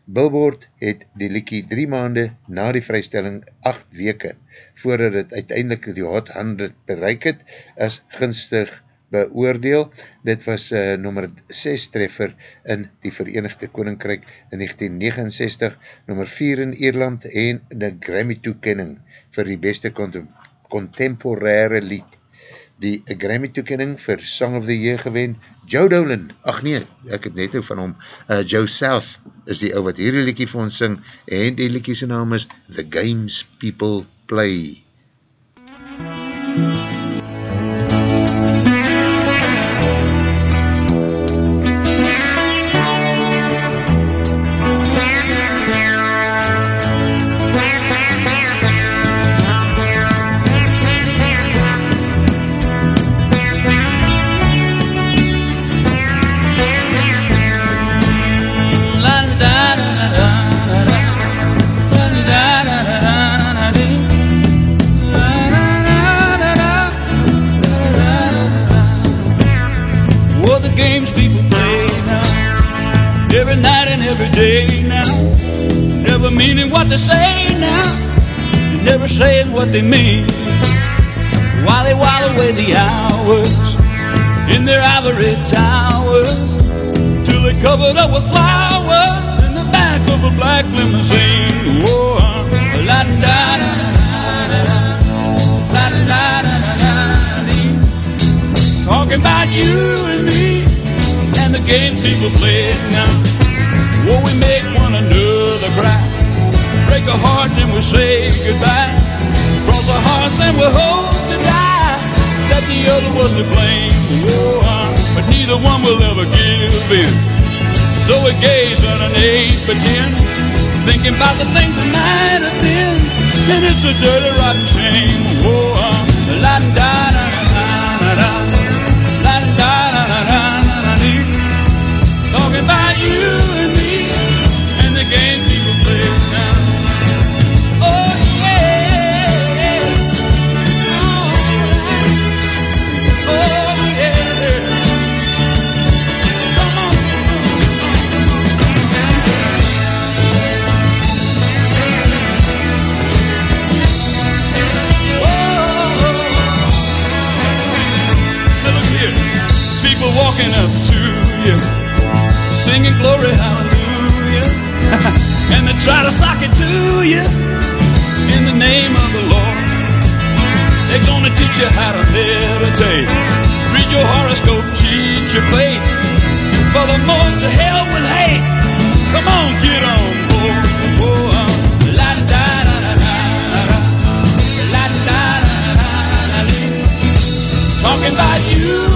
Billboard het die liekie drie maande na die vrystelling acht weke voordat het uiteindelik die Hot 100 bereik het, as gunstig beoordeel. Dit was uh, nummer 6 treffer in die Verenigde Koninkrijk in 1969, nummer 4 in Ierland en de Grammy toekenning vir die beste contemporaire lied. Die Grammy toekenning vir Song of the Year gewen, Joe Dolan, ach nee, ek het net nou van hom, uh, Joe South is die ou wat hierdie liekie vir ons sing en die liekie sy naam is The Games People Play. MUZIEK meaning what they say now. Never saying what they mean. While they while away the hours in their ivory towers. Till they're covered up with flowers in the back of a black limousine. Whoa, la da da Talking about you and me and the games people play now. Oh, we make. Break a heart and we say goodbye. Cross our hearts and we hope to die. That the other was to blame. Oh, uh, but neither one will ever give in. So we gaze on an eight by ten. Thinking about the things that might have been. And it's a dirty, rotten shame. Oh, uh, la da da glory, hallelujah. and they try to sock it to you in the name of the Lord. They're gonna teach you how to meditate. Read your horoscope, cheat your fate. For the most to hell with hate. Come on, get on board. Talking about you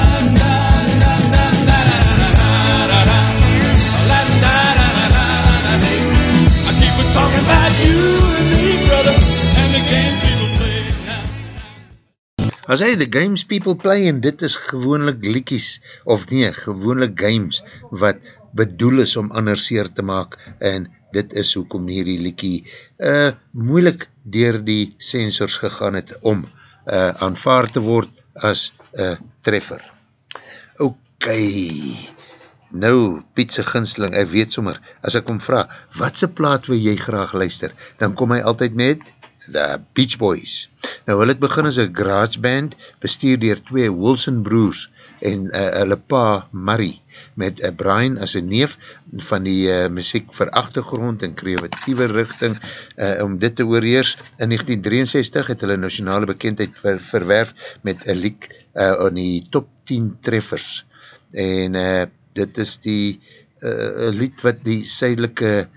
As hy the games people play en dit is gewoonlik liekies, of nee, gewoonlik games, wat bedoel is om ander seer te maak en dit is hoekom hierdie liekie uh, moeilik dier die sensors gegaan het om uh, aanvaard te word as uh, treffer. Ok, nou Pietse Ginsling, ek weet sommer, as ek om vraag, watse plaat wil jy graag luister, dan kom hy altyd met The Beach Boys. Nou, hulle het begin as een garage band, bestuur dier twee Wilson broers en uh, hulle pa Murray, met uh, Brian as een neef van die uh, muziek vir achtergrond en creatieve richting uh, om dit te oorheers. In 1963 het hulle nationale bekendheid ver, verwerf met een liek uh, aan die top 10 treffers. En uh, dit is die uh, lied wat die sydelike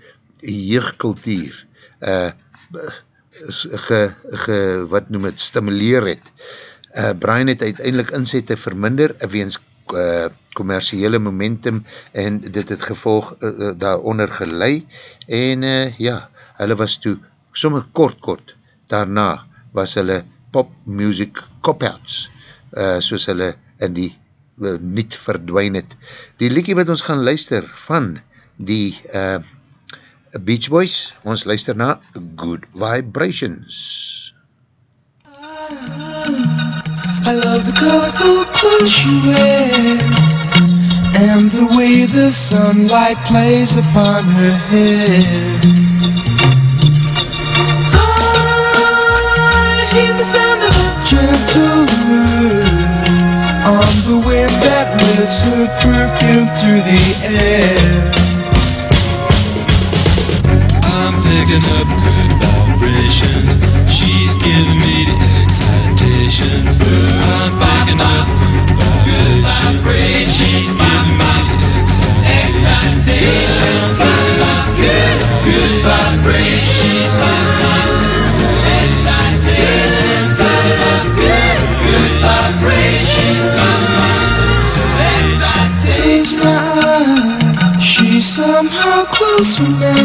jeugkultuur uh, ge, ge, wat noem het, stimuleer het. Uh, Brian het uiteindelik inzette verminder, weens uh, commerciële momentum en dit het gevolg uh, daaronder gelei en uh, ja, hulle was toe sommer kort kort daarna was hulle pop music cop-outs uh, soos hulle in die uh, niet verdwijn het. Die liekie wat ons gaan luister van die uh, Beach Boys, ons luister na Good Vibrations. I love the colorful clothes she wears and the way the sunlight plays upon her hair. I hear the sound of a gentle on the wind that lifts her perfume through the air. Picking up good vibrations. She's giving me the excitations. I'm picking up good vibrations. She's giving me the excitations. I'm up good, good vibrations. Me excitations. Up good, good vibrations. Close she's somehow closer now.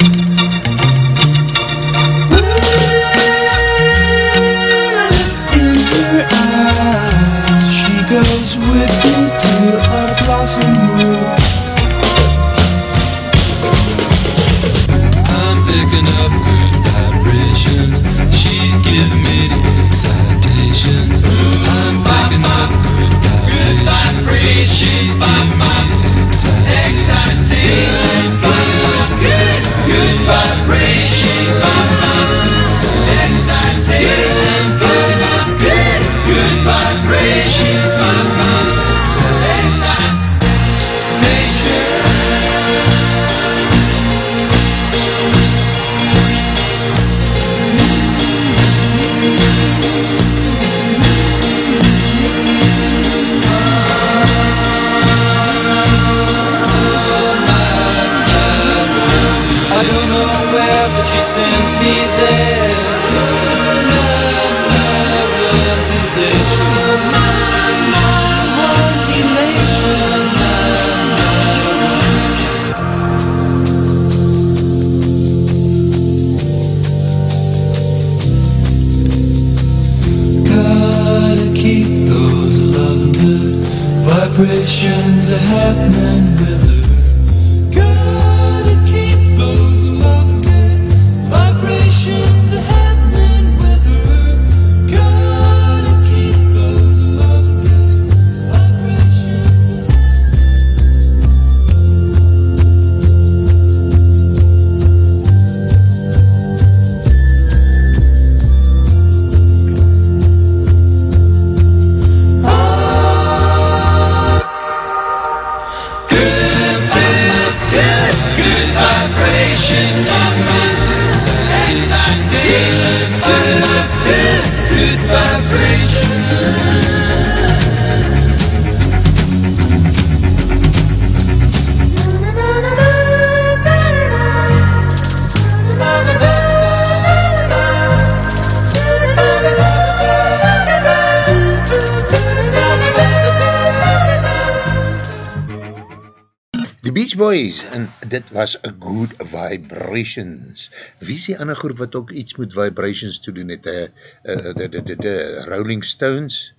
Was a Good Vibrations. Wie is die ander groep wat ook iets met vibrations te doen het? Uh, uh, de, de, de, de Rolling Stones,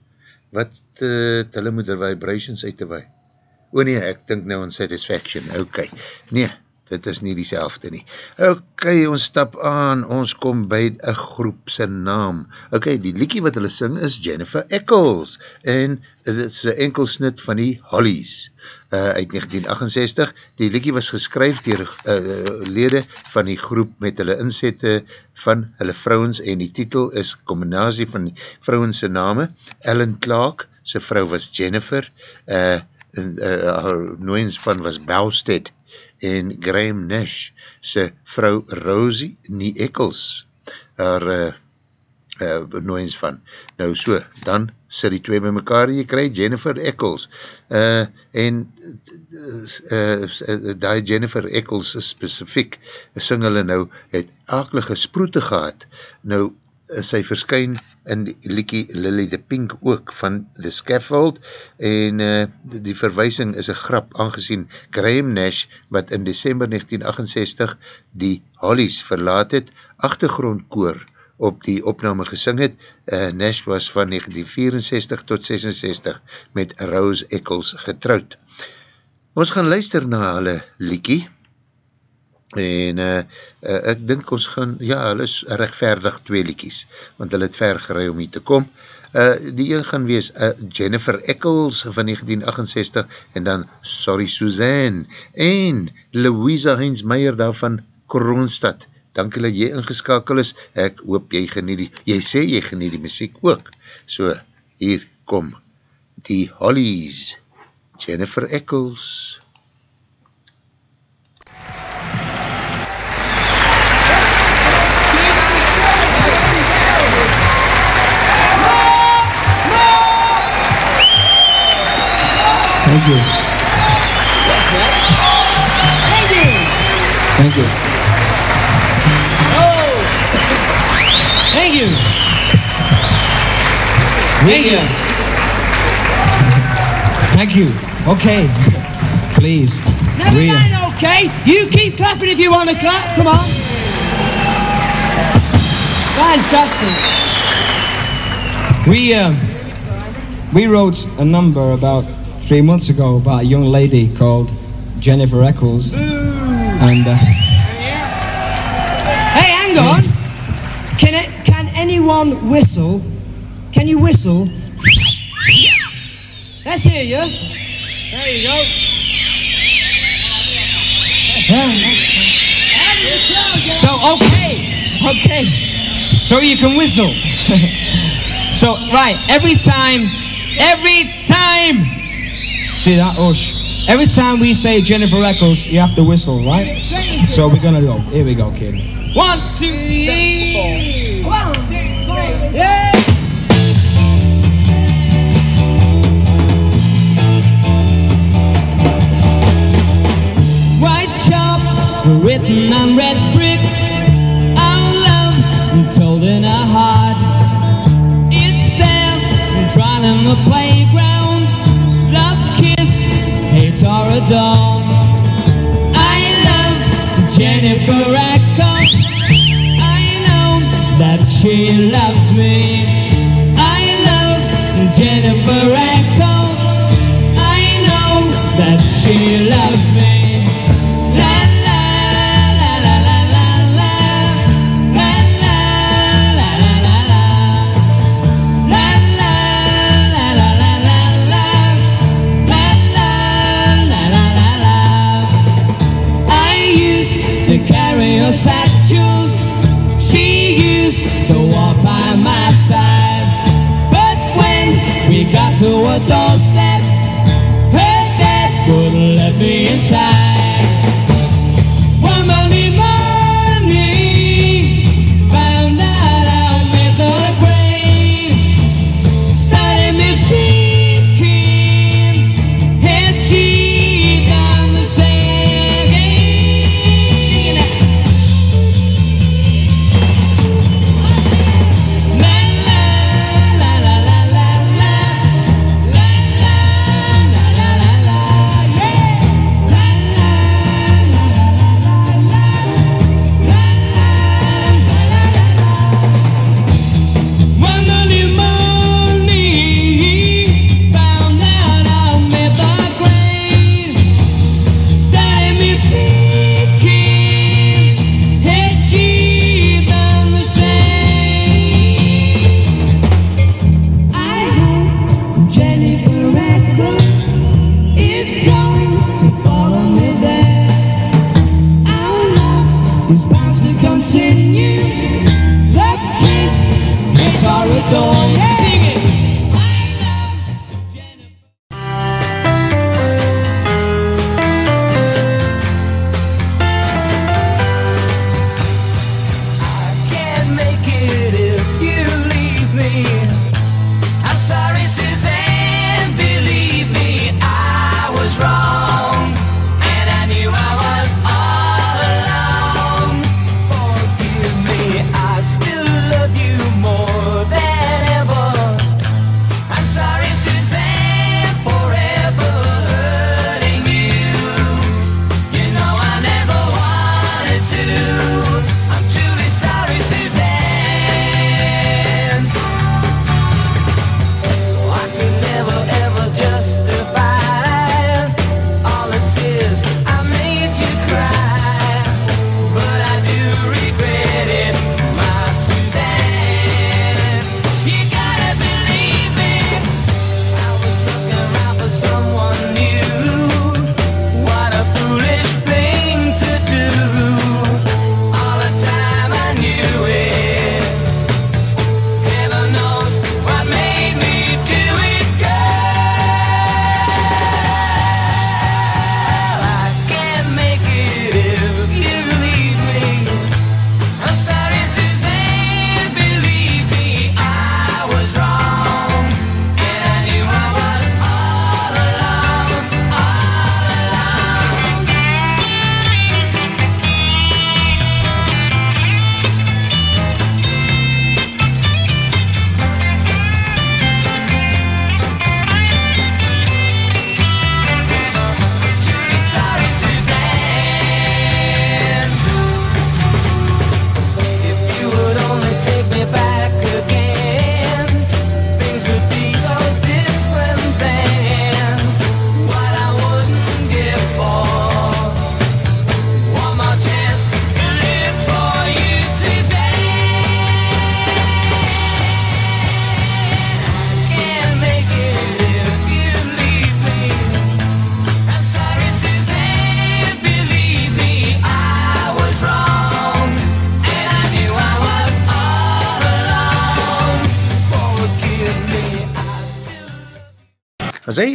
wat uh, hulle moet er vibrations uit te waai? O nee, ek dink nou aan Satisfaction, ok. Nee, dit is nie die nie. Ok, ons stap aan, ons kom by een groep sy naam. Ok, die liekie wat hulle sing is Jennifer Eccles, en dit is een enkelsnit van die Hollies uh, uit 1968. Die liekie was geskryf dier uh, lede van die groep met hulle inzette van hulle vrouwens en die titel is combinatie van die vrouwense name. Ellen Clark, sy vrou was Jennifer, uh, uh, haar nooiens van was Bowstead en Graham Nash, sy vrou Rosie Nie Eccles, haar uh, uh, nooiens van. Nou so, dan sit die twee by mekaar en jy krij Jennifer Eccles. Uh, en uh, uh, die Jennifer Eccles specifiek, sing hulle nou, het akelige sproete gehad. Nou, sy verskyn in die liekie Lily the Pink ook van The Scaffold en uh, die verwysing is een grap aangezien Graham Nash wat in december 1968 die Hollies verlaat het, achtergrondkoor op die opname gesing het. Uh, Nash was van 1964 tot 66 met Rose Eccles getrouwd. Ons gaan luister na hulle liekie en uh, uh, ek dink ons gaan, ja, hulle is rechtvaardig twee liekies, want hulle het ver gerei om hier te kom. Uh, die een gaan wees uh, Jennifer Eccles van 1968 en dan Sorry Suzanne en Louisa Heinz Meyer daar van Dank dat jy ingeskakel is, ek hoop jy geniet die, jy sê jy geniet die muziek ook, so hier kom die Hollies, Jennifer Eccles. Thank you. What's next? Thank you. Thank you. Thank you. Thank you. Okay. Please. Never we, mind, okay? You keep clapping if you want to clap. Come on. Fantastic. We, uh, we wrote a number about three months ago about a young lady called Jennifer Eccles. And. Uh, hey, hang on. Can it? can anyone whistle? Can you whistle? Let's hear you. There you go. So, okay, okay. So you can whistle. so, right, every time, every time. See that, Ush? Every time we say Jennifer Eccles, you have to whistle, right? So we're gonna go. Here we go, kid. One, two, three, four. White written on red brick, our love told in our heart. It's there, drawn in the playground. Love, kiss, hate or adore. I love Jennifer Eccles that she loves me. I love Jennifer Eccles. I know that she loves me. 可我到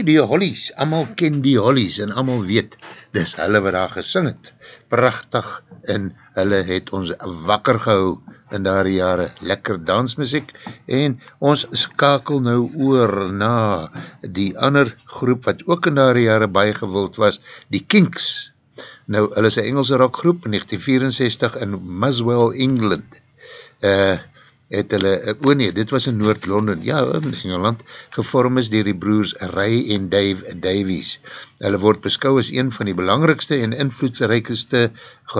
die Hollies, amal ken die Hollies en amal weet, dis hulle wat daar gesing het. Prachtig en hulle het ons wakker gehou in daar jare. Lekker dansmuziek en ons skakel nou oor na die ander groep wat ook in daar jare baie gewild was, die Kinks. Nou, hulle is een Engelse rockgroep in 1964 in Muswell, England. Uh, het hulle, oh nee, dit was in Noord-Londen, ja, in Engeland, gevorm is dier die broers Ray en Dave Davies. Hulle word beskou as een van die belangrikste en invloedrijkeste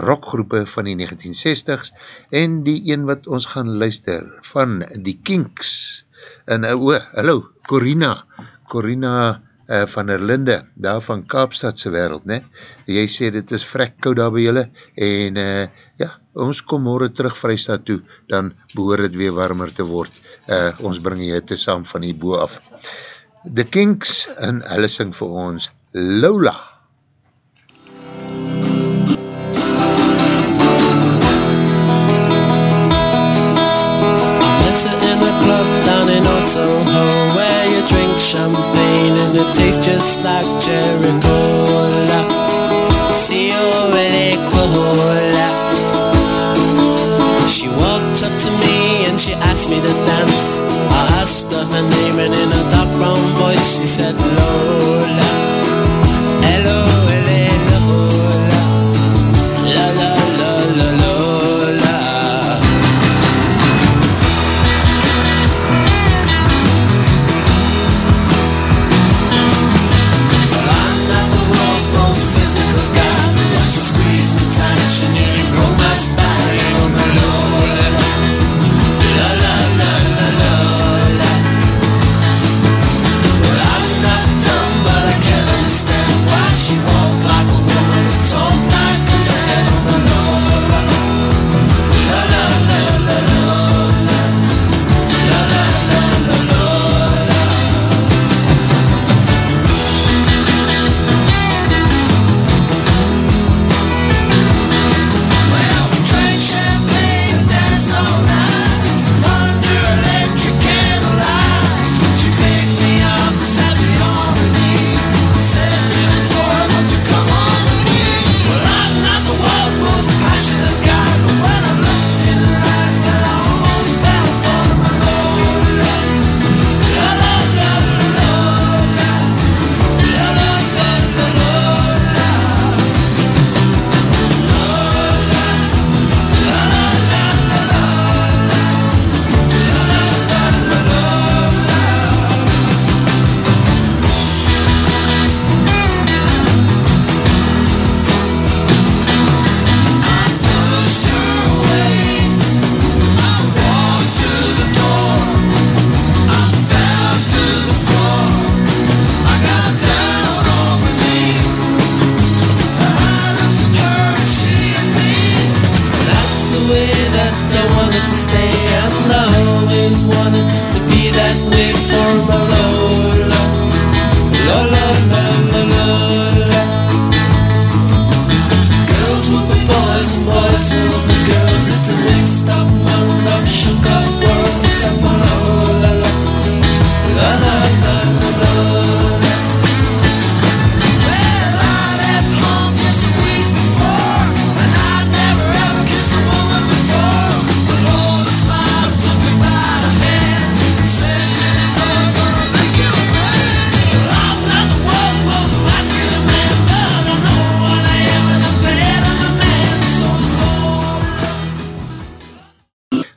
rockgroepe van die 1960s en die een wat ons gaan luister van die Kinks. En, uh, oh, hallo, Corina, Corina uh, van der Linde, daar van Kaapstadse wereld, ne? Jy sê dit is vrek koud daar by julle, en uh, ja, ons kom morgen terug vrystaat toe, dan behoor het weer warmer te word. Uh, ons bring jy te saam van die boe af. The Kinks, en hulle sing vir ons, Lola. Her in a club down in Old Soho Where you drink champagne and it tastes just like cherry cola See you really cola She walked up to me and she asked me to dance. I asked her her name and in a dark brown voice she said Lola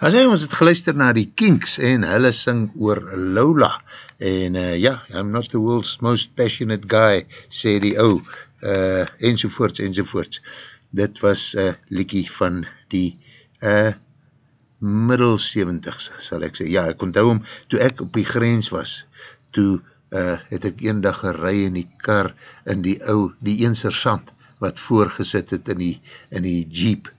As hy ons het geluister na die Kinks en hulle sing oor Lola en uh, ja, I'm not the world's most passionate guy, sê die ou uh, enzovoorts enzovoorts. Dit was uh, liekie van die uh, middel 70s, sal ek sê. Ja, ek onthou hom, toe ek op die grens was, toe uh, het ek een dag gerei in die kar in die ou, die een sersant, wat voorgesit het in die, in die jeep.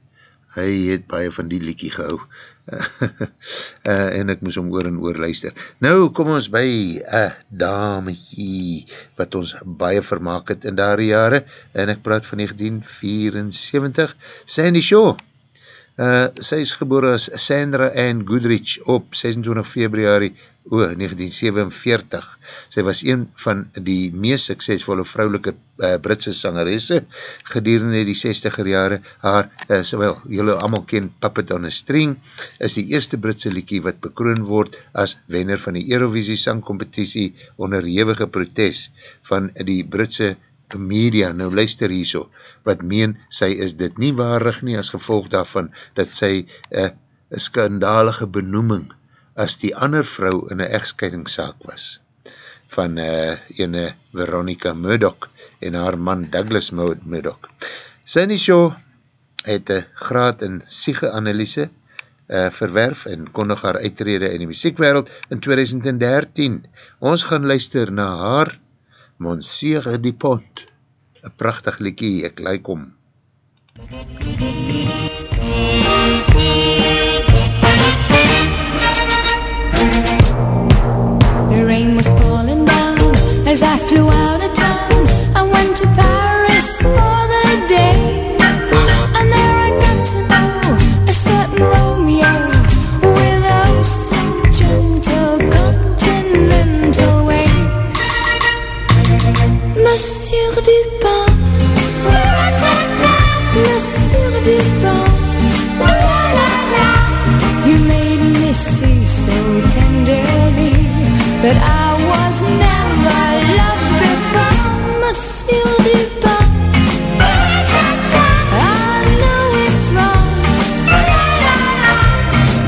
Hy het baie van die liekie gehou. uh, en ek moes hom oor en oor luister. Nou kom ons by een damekie wat ons baie vermaak het in daar jare en ek praat van 1974 Sandy Shaw uh, sy is geboor as Sandra Ann Goodrich op 26 februari o, 1947 sy was een van die meest suksesvolle vrouwelike uh, Britse sangeresse gedurende die 60er jare. Haar, uh, sowel, jylle allemaal ken Puppet on a String, is die eerste Britse liekie wat bekroon word as wenner van die Eurovisie sangcompetitie onder hewige protest van die Britse media, nou luister hierso, wat meen sy is dit nie waarig nie as gevolg daarvan dat sy een uh, skandalige benoeming as die ander vrou in een echtscheidingszaak was van uh, ene Veronica Murdoch en haar man Douglas Murdoch. Sandy Shaw het een graad in psyche-analyse uh, verwerf en kondig haar uitrede in die muziekwereld in 2013. Ons gaan luister na haar Monsieur Dupont. Een prachtig liekie, ek like om. The rain was falling down as I flew out of town. I went to Paris for the day. That I was never loved before, Monsieur Dupont. I know it's wrong,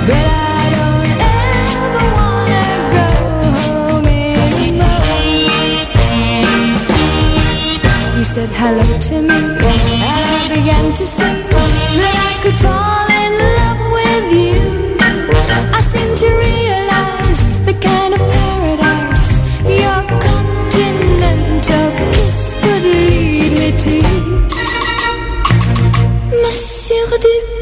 but I don't ever wanna go home anymore. You said hello to me, and I began to see that I could fall in love with you. I seem to Monsieur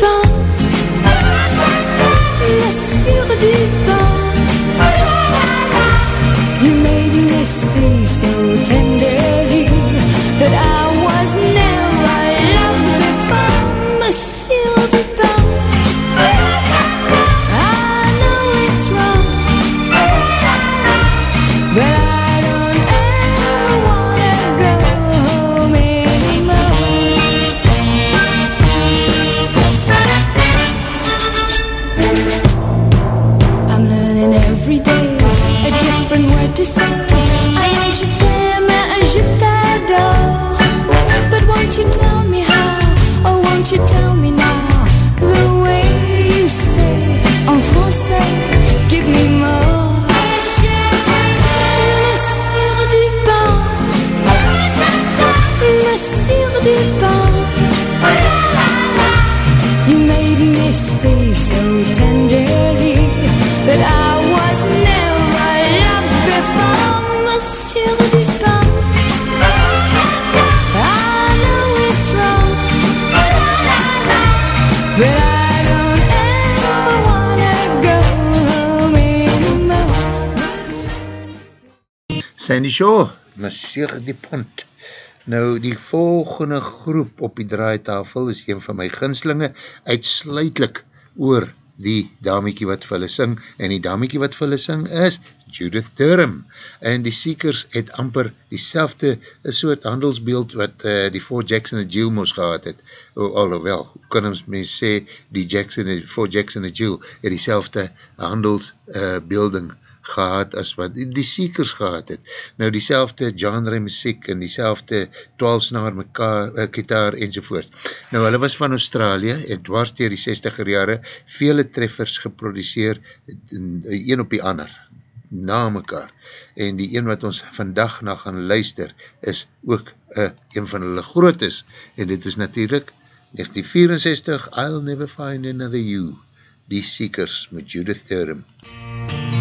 you tell me Sandy Shaw, Masseer die Pont. Nou, die volgende groep op die draaitafel is een van my ginslinge, uitsluitlik oor die damiekie wat vir hulle sing, en die damiekie wat vir hulle sing is Judith Durham. En die Seekers het amper die selfde soort handelsbeeld wat uh, die Four Jackson en Jill moes gehad het. O, alhoewel, kan ons mens sê, die Jackson en Four Jackson en Jill het die selfde handelsbeelding uh, gehad as wat die, Seekers gehad het. Nou die selfde genre muziek en die selfde 12 snaar mekaar, uh, kitaar enzovoort. Nou hulle was van Australië en dwars dier die 60er jare vele treffers geproduceer, een op die ander na mekaar. En die een wat ons vandag na gaan luister, is ook uh, een van hulle grootes. En dit is natuurlijk 1964, I'll Never Find Another You, die Seekers met Judith Durham. There's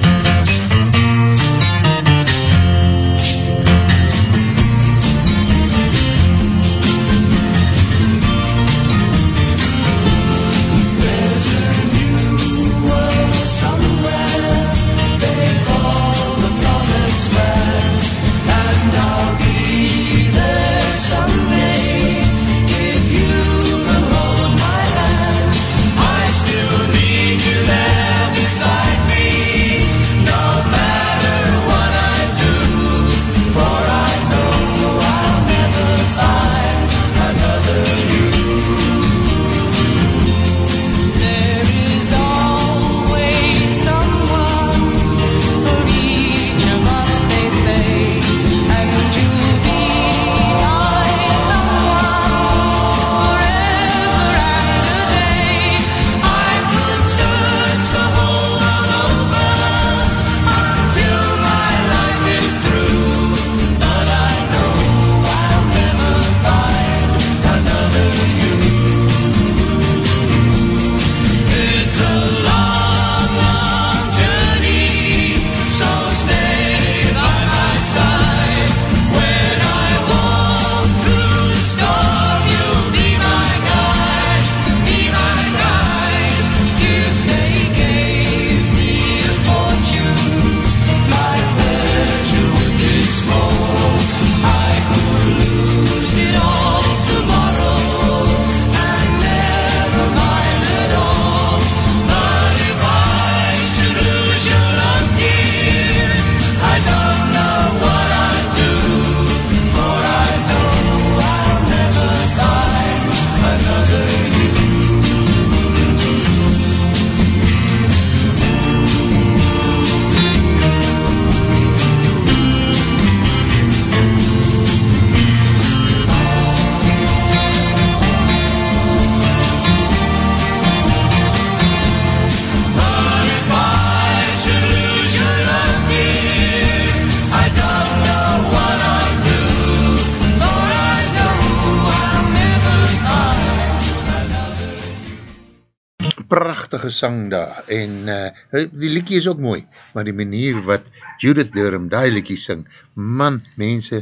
Prachtige sang daar, en uh, die liekie is ook mooi, maar die manier wat Judith Durham die liekie sing, man, mense,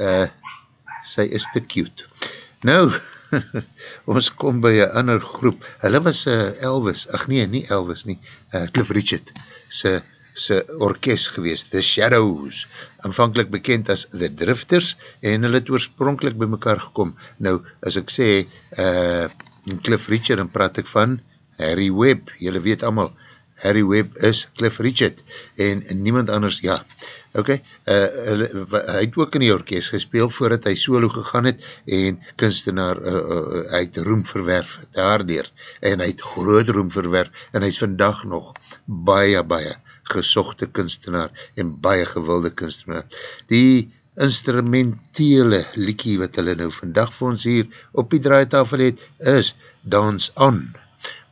uh, sy is te cute. Nou, ons kom by een ander groep, hulle was uh, Elvis, ach nee, nie Elvis nie, uh, Cliff Richard, sy sy orkest gewees, The Shadows, aanvankelijk bekend as The Drifters, en hulle het oorspronkelijk by mekaar gekom. Nou, as ek sê, uh, Cliff Richard, dan praat ek van Harry Webb, julle weet allemaal, Harry Webb is Cliff Richard, en niemand anders, ja, ok, uh, hulle, hy het ook in die orkest gespeel, voordat hy solo gegaan het, en kunstenaar, uh, uh, hy het roem verwerf, daardoor, en hy het groot roem verwerf, en hy is vandag nog baie, baie gesochte kunstenaar, en baie gewilde kunstenaar. Die instrumentele liekie wat hulle nou vandag vir ons hier op die draaitafel het, is Dance On.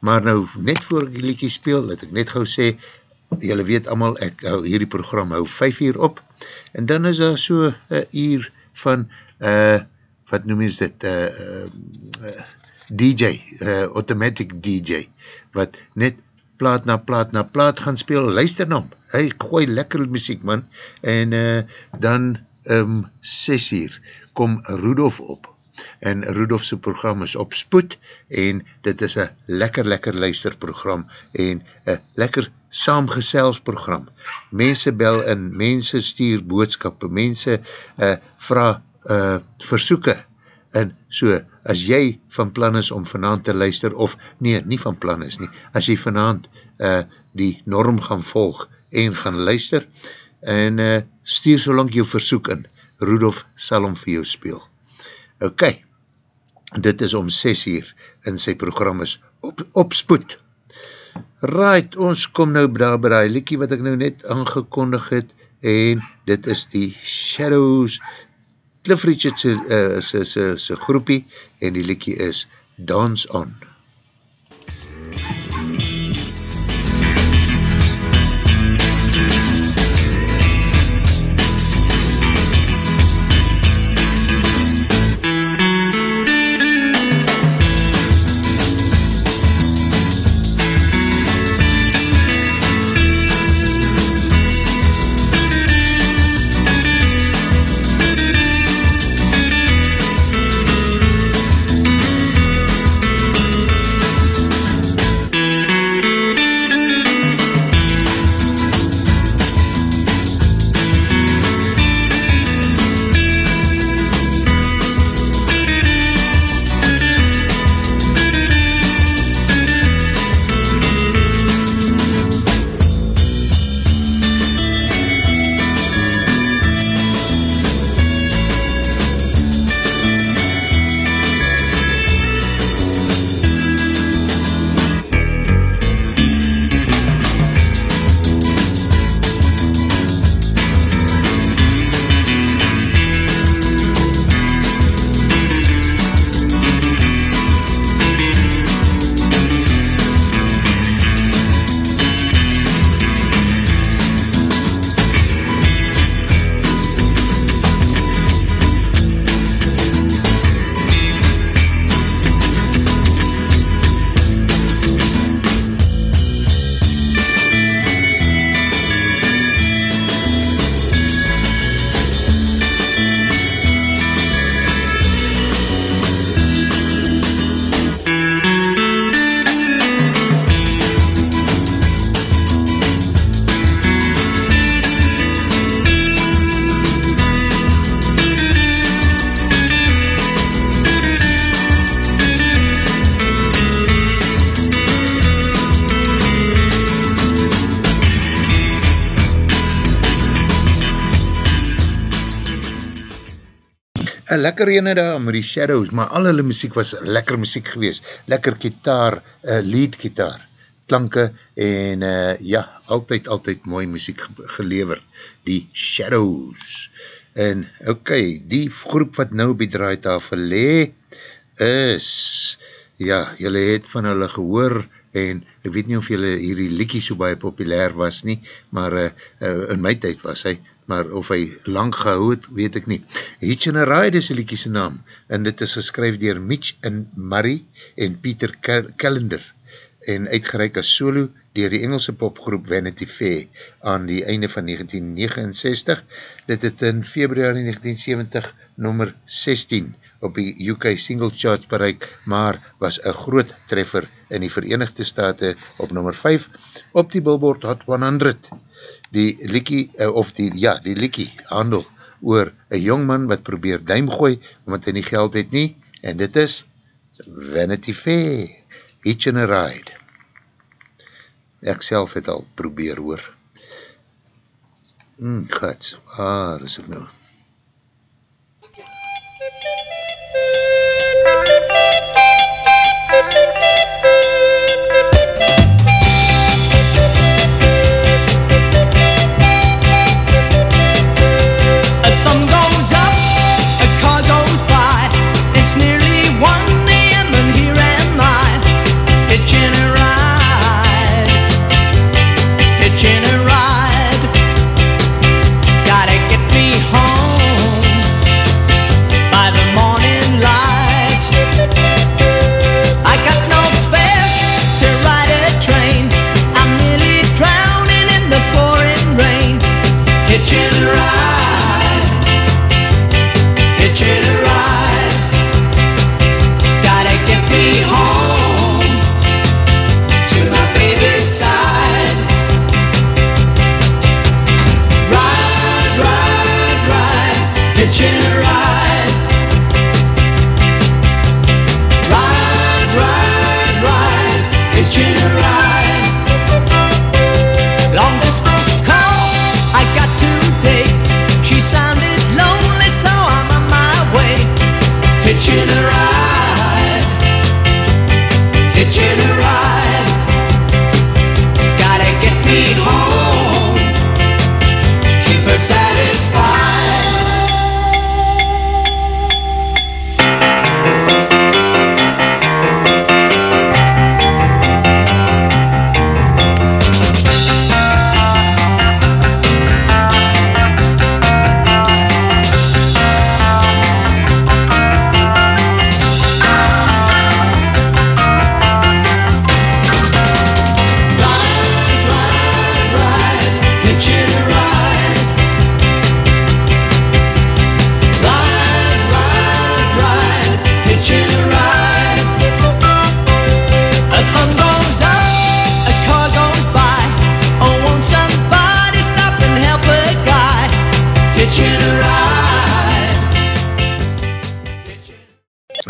Maar nou, net voor ek die liekie speel, het ek net gauw sê, jylle weet allemaal, ek hou hierdie program hou 5 uur op, en dan is daar so een uur van, uh, wat noem ons dit, uh, uh, DJ, uh, automatic DJ, wat net plaat na plaat na plaat gaan speel, luister hom, hy gooi lekker muziek man, en uh, dan um, 6 uur kom Rudolf op, en Rudolfse program is op spoed, en dit is een lekker lekker luisterprogram, en een lekker saamgeselsprogram. Mense bel in, mense stuur boodskappe, mense uh, vraag uh, versoeken en so, as jy van plan is om vanavond te luister, of nee, nie van plan is nie, as jy vanavond uh, die norm gaan volg en gaan luister, en uh, stuur so lang jou versoek in, Rudolf sal hom vir jou speel. Ok, dit is om 6 uur in sy program is op, opspoed. Right, ons kom nou daar by die liekie wat ek nou net aangekondig het, en dit is die Shadows, Cliff Richard sy, uh, sy, sy, sy groepie, en die liekie is Dance On. Een lekker ene daar met die Shadows, maar al hulle muziek was lekker muziek gewees. Lekker kitaar, uh, lead kitaar, klanke en uh, ja, altyd, altyd mooi muziek gelever. Die Shadows. En ok, die groep wat nou die draaitafel lee, is, ja, jylle het van hulle gehoor en ek weet nie of jylle hierdie liekie so baie populair was nie, maar uh, uh, in my tyd was hy, maar of hy lang gehou het, weet ek nie. Hitch and a Ride is die liekie sy naam, en dit is geskryf dier Mitch en Murray en Peter Callender, en uitgereik as solo dier die Engelse popgroep Vanity Fair aan die einde van 1969. Dit het in februari 1970 nummer 16 op die UK single charts bereik, maar was een groot treffer in die Verenigde Staten op nummer 5 op die Billboard Hot 100 die liekie, uh, of die, ja, die liekie handel oor een jongman wat probeer duim gooi, omdat hy nie geld het nie, en dit is Vanity Fair, Hitch and a Ride. Ek self het al probeer hoor. Hmm, gats, waar is ek nou?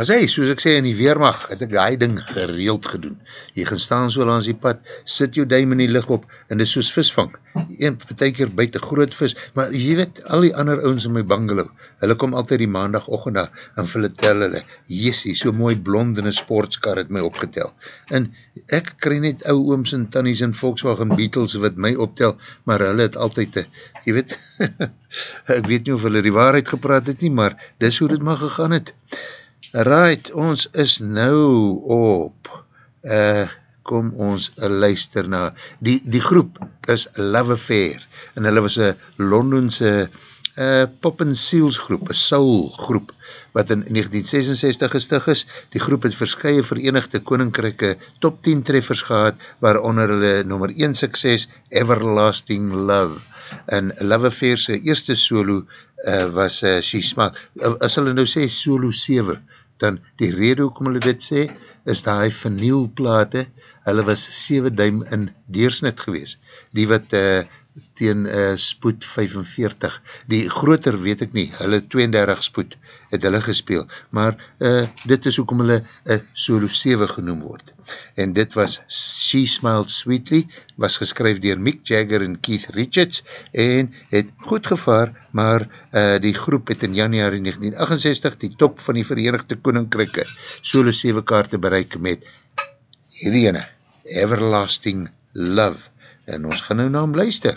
As hy, soos ek sê in die Weermacht, het ek die ding gereeld gedoen. Jy gaan staan so langs die pad, sit jou duim in die licht op, en dit soos visvang. Een partijkeer buiten groot vis, maar jy weet, al die ander ouwens in my bungalow, hulle kom altyd die maandagochtend daar, en hulle tel hulle, jessie, so mooi blond in een sportskar het my opgetel. En ek kry net ou ooms en tannies en Volkswagen Beatles wat my optel, maar hulle het altyd, te, jy weet, ek weet nie of hulle die waarheid gepraat het nie, maar dis hoe dit maar gegaan het. Right, ons is nou op, uh, kom ons luister na, die, die groep is Love Affair, en hulle was een Londense uh, pop and seals groep, een soul groep, wat in 1966 gestig is. Die groep het verskye verenigde koninkryke top 10 treffers gehad, waaronder hulle nummer 1 sukses, Everlasting Love. En Love Affair sy eerste solo uh, was uh, She Smile. Uh, as hulle nou sê solo 7, dan die rede hoekom hulle dit sê, is die vanillplate, hulle was 7 duim in deursnit gewees. Die wat uh, teen uh, spoed 45, die groter weet ek nie, hulle 32 spoed het hulle gespeel, maar uh, dit is hoekom hulle uh, solo 7 genoem word. En dit was She Smiled Sweetly, was geskryf dier Mick Jagger en Keith Richards, en het goed gevaar, maar uh, die groep het in januari 1968 die top van die Verenigde Koninkryke solo 7 kaarte bereik met hierdie ene, Everlasting Love. En ons gaan nou na hom luister.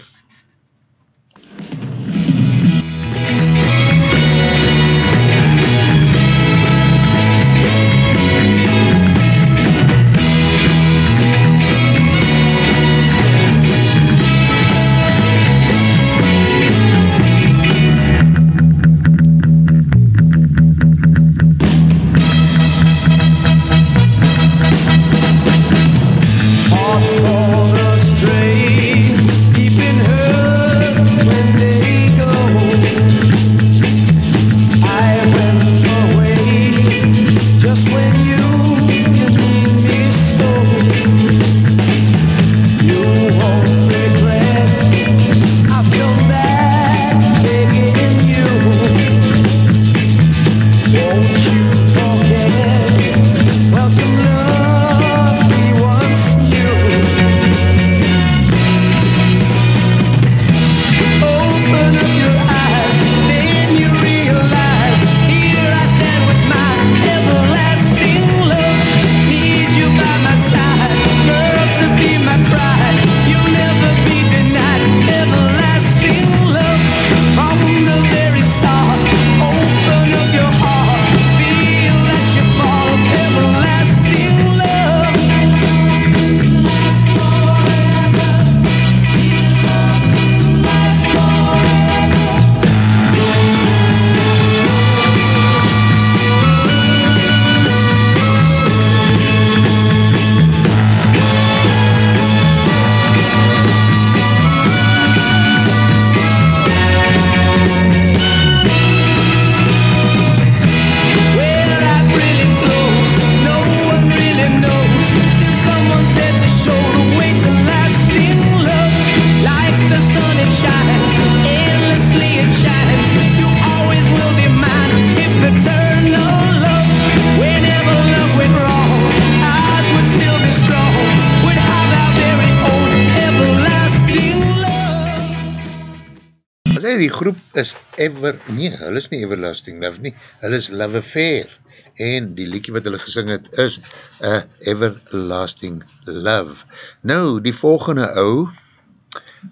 Die groep is ever, nee, hulle is nie Everlasting Love nie, hulle is Love Affair. En die liedje wat hulle gesing het is uh, Everlasting Love. Nou, die volgende ou,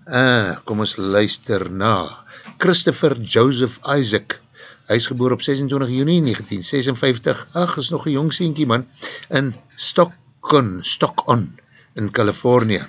uh, kom ons luister na Christopher Joseph Isaac. Hy is geboor op 26 juni 1956, ach, is nog een jong sienkie man, in Stockton, Stockton in Californië.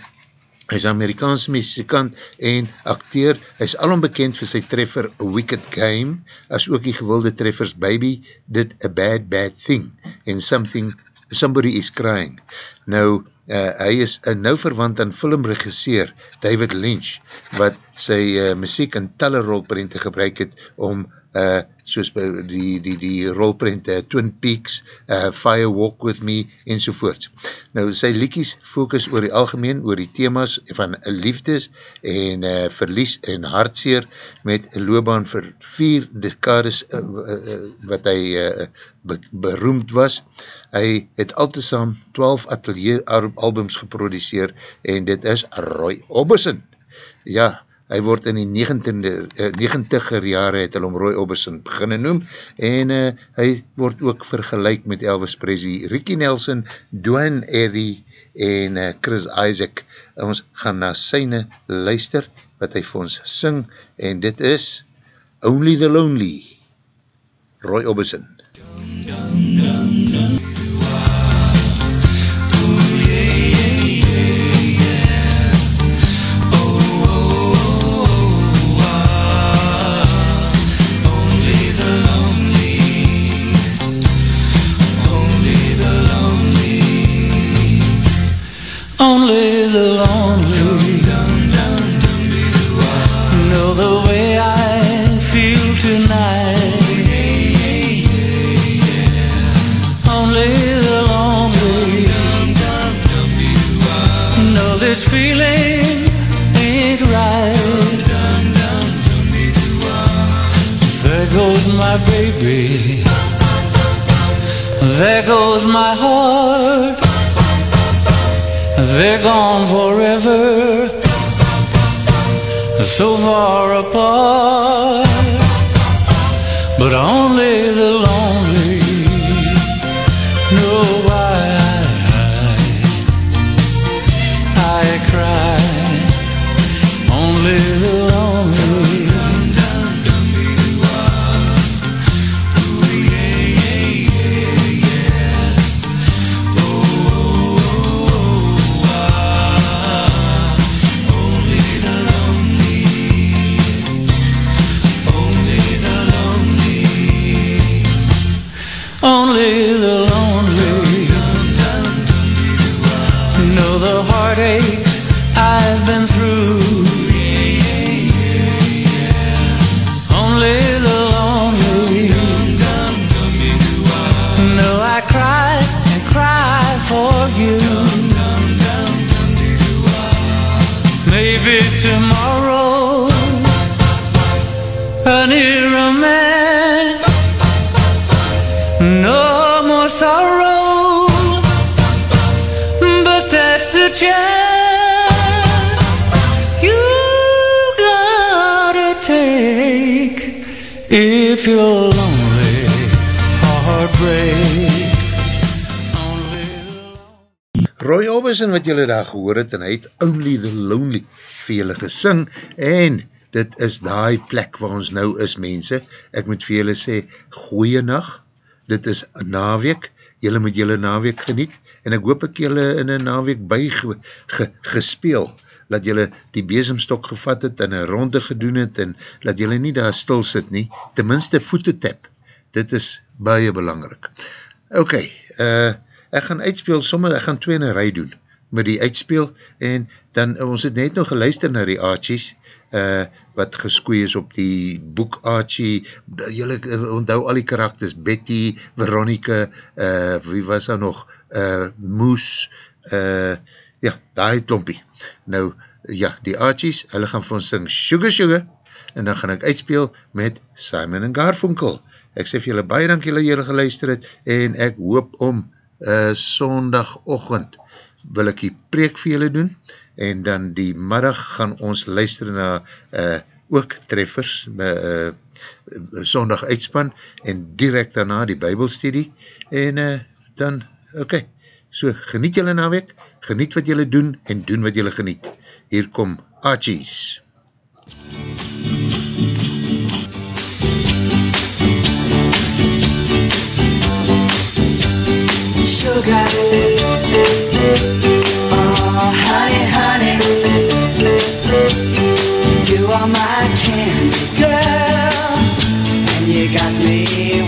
Hy is Amerikaanse muzikant en acteur. Hy is alom bekend vir sy treffer Wicked Game, as ook die gewilde treffers Baby Did a Bad Bad Thing en Something, Somebody is Crying. Nou, uh, hy is uh, nou verwant aan filmregisseur David Lynch, wat sy uh, muziek in tellerrolprente gebruik het om uh, soos by die, die, die rolprint uh, Twin Peaks, uh, Fire Walk With Me, enzovoorts. Nou, sy liekies focus oor die algemeen, oor die thema's van liefdes en uh, verlies en hartseer met loopbaan vir vier dekades uh, uh, wat hy uh, be beroemd was. Hy het altesaam 12 atelier albums geproduceer en dit is Roy Orbison. Ja, hy word in die 90er, 90er jare het hy om Roy Orbison beginne noem en uh, hy word ook vergelijk met Elvis Presley, Ricky Nelson, Dwayne Eddy en uh, Chris Isaac. Ons gaan na syne luister wat hy vir ons sing en dit is Only the Lonely, Roy Orbison. Dum, dum, dum. Only gone forever, so far apart. Chance you gotta take if you're lonely. Heartbreak. Roy Orbison wat julle daar gehoor het en hy het Only the Lonely vir julle gesing en dit is die plek waar ons nou is mense. Ek moet vir julle sê, goeie nacht, dit is naweek, julle moet julle naweek geniet en ek hoop ek julle in een naweek by ge, ge, gespeel, dat julle die bezemstok gevat het en een ronde gedoen het en dat julle nie daar stil sit nie, tenminste voete tap, dit is baie belangrik. Ok, uh, ek gaan uitspeel, sommer, ek gaan twee in een rij doen, met die uitspeel, en dan, ons het net nog geluister na die Archies, uh, wat geskoei is op die boek Archie, jylle onthou al die karakters, Betty, Veronica, uh, wie was daar nog, uh, Moes, uh, ja, daar klompie. Nou, ja, die Archies, hulle gaan vir ons sing Sugar Sugar, en dan gaan ek uitspeel met Simon en Garfunkel. Ek sê vir julle baie dank julle julle geluister het, en ek hoop om uh, sondagochtend wil ek die preek vir julle doen, en dan die middag gaan ons luister na uh, ook treffers, uh, sondag uitspan, en direct daarna die bybelstudie, en uh, dan, okay. so geniet julle naweek, geniet wat julle doen, en doen wat julle geniet. Hier kom Archies. Sugar, oh honey, honey, you are my candy girl, and you got me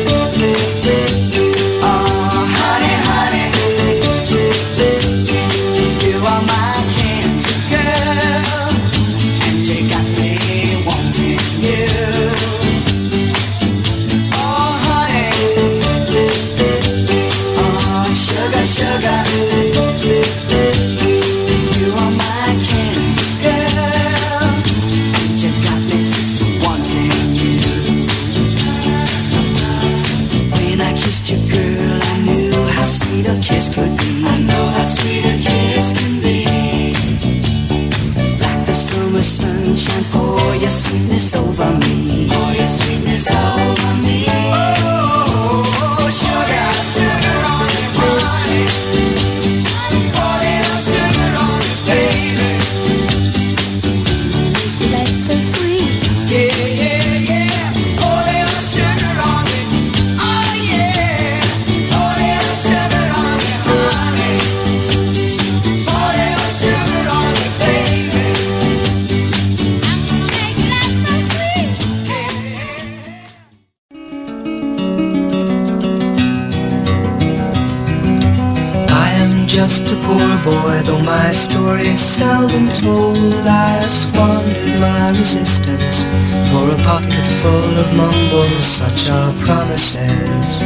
My story is seldom told. I squandered my resistance for a pocket full of mumbles, such are promises.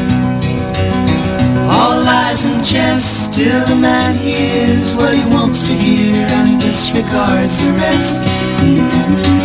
All lies and jest, still the man hears what he wants to hear and disregards the rest.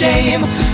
Shame.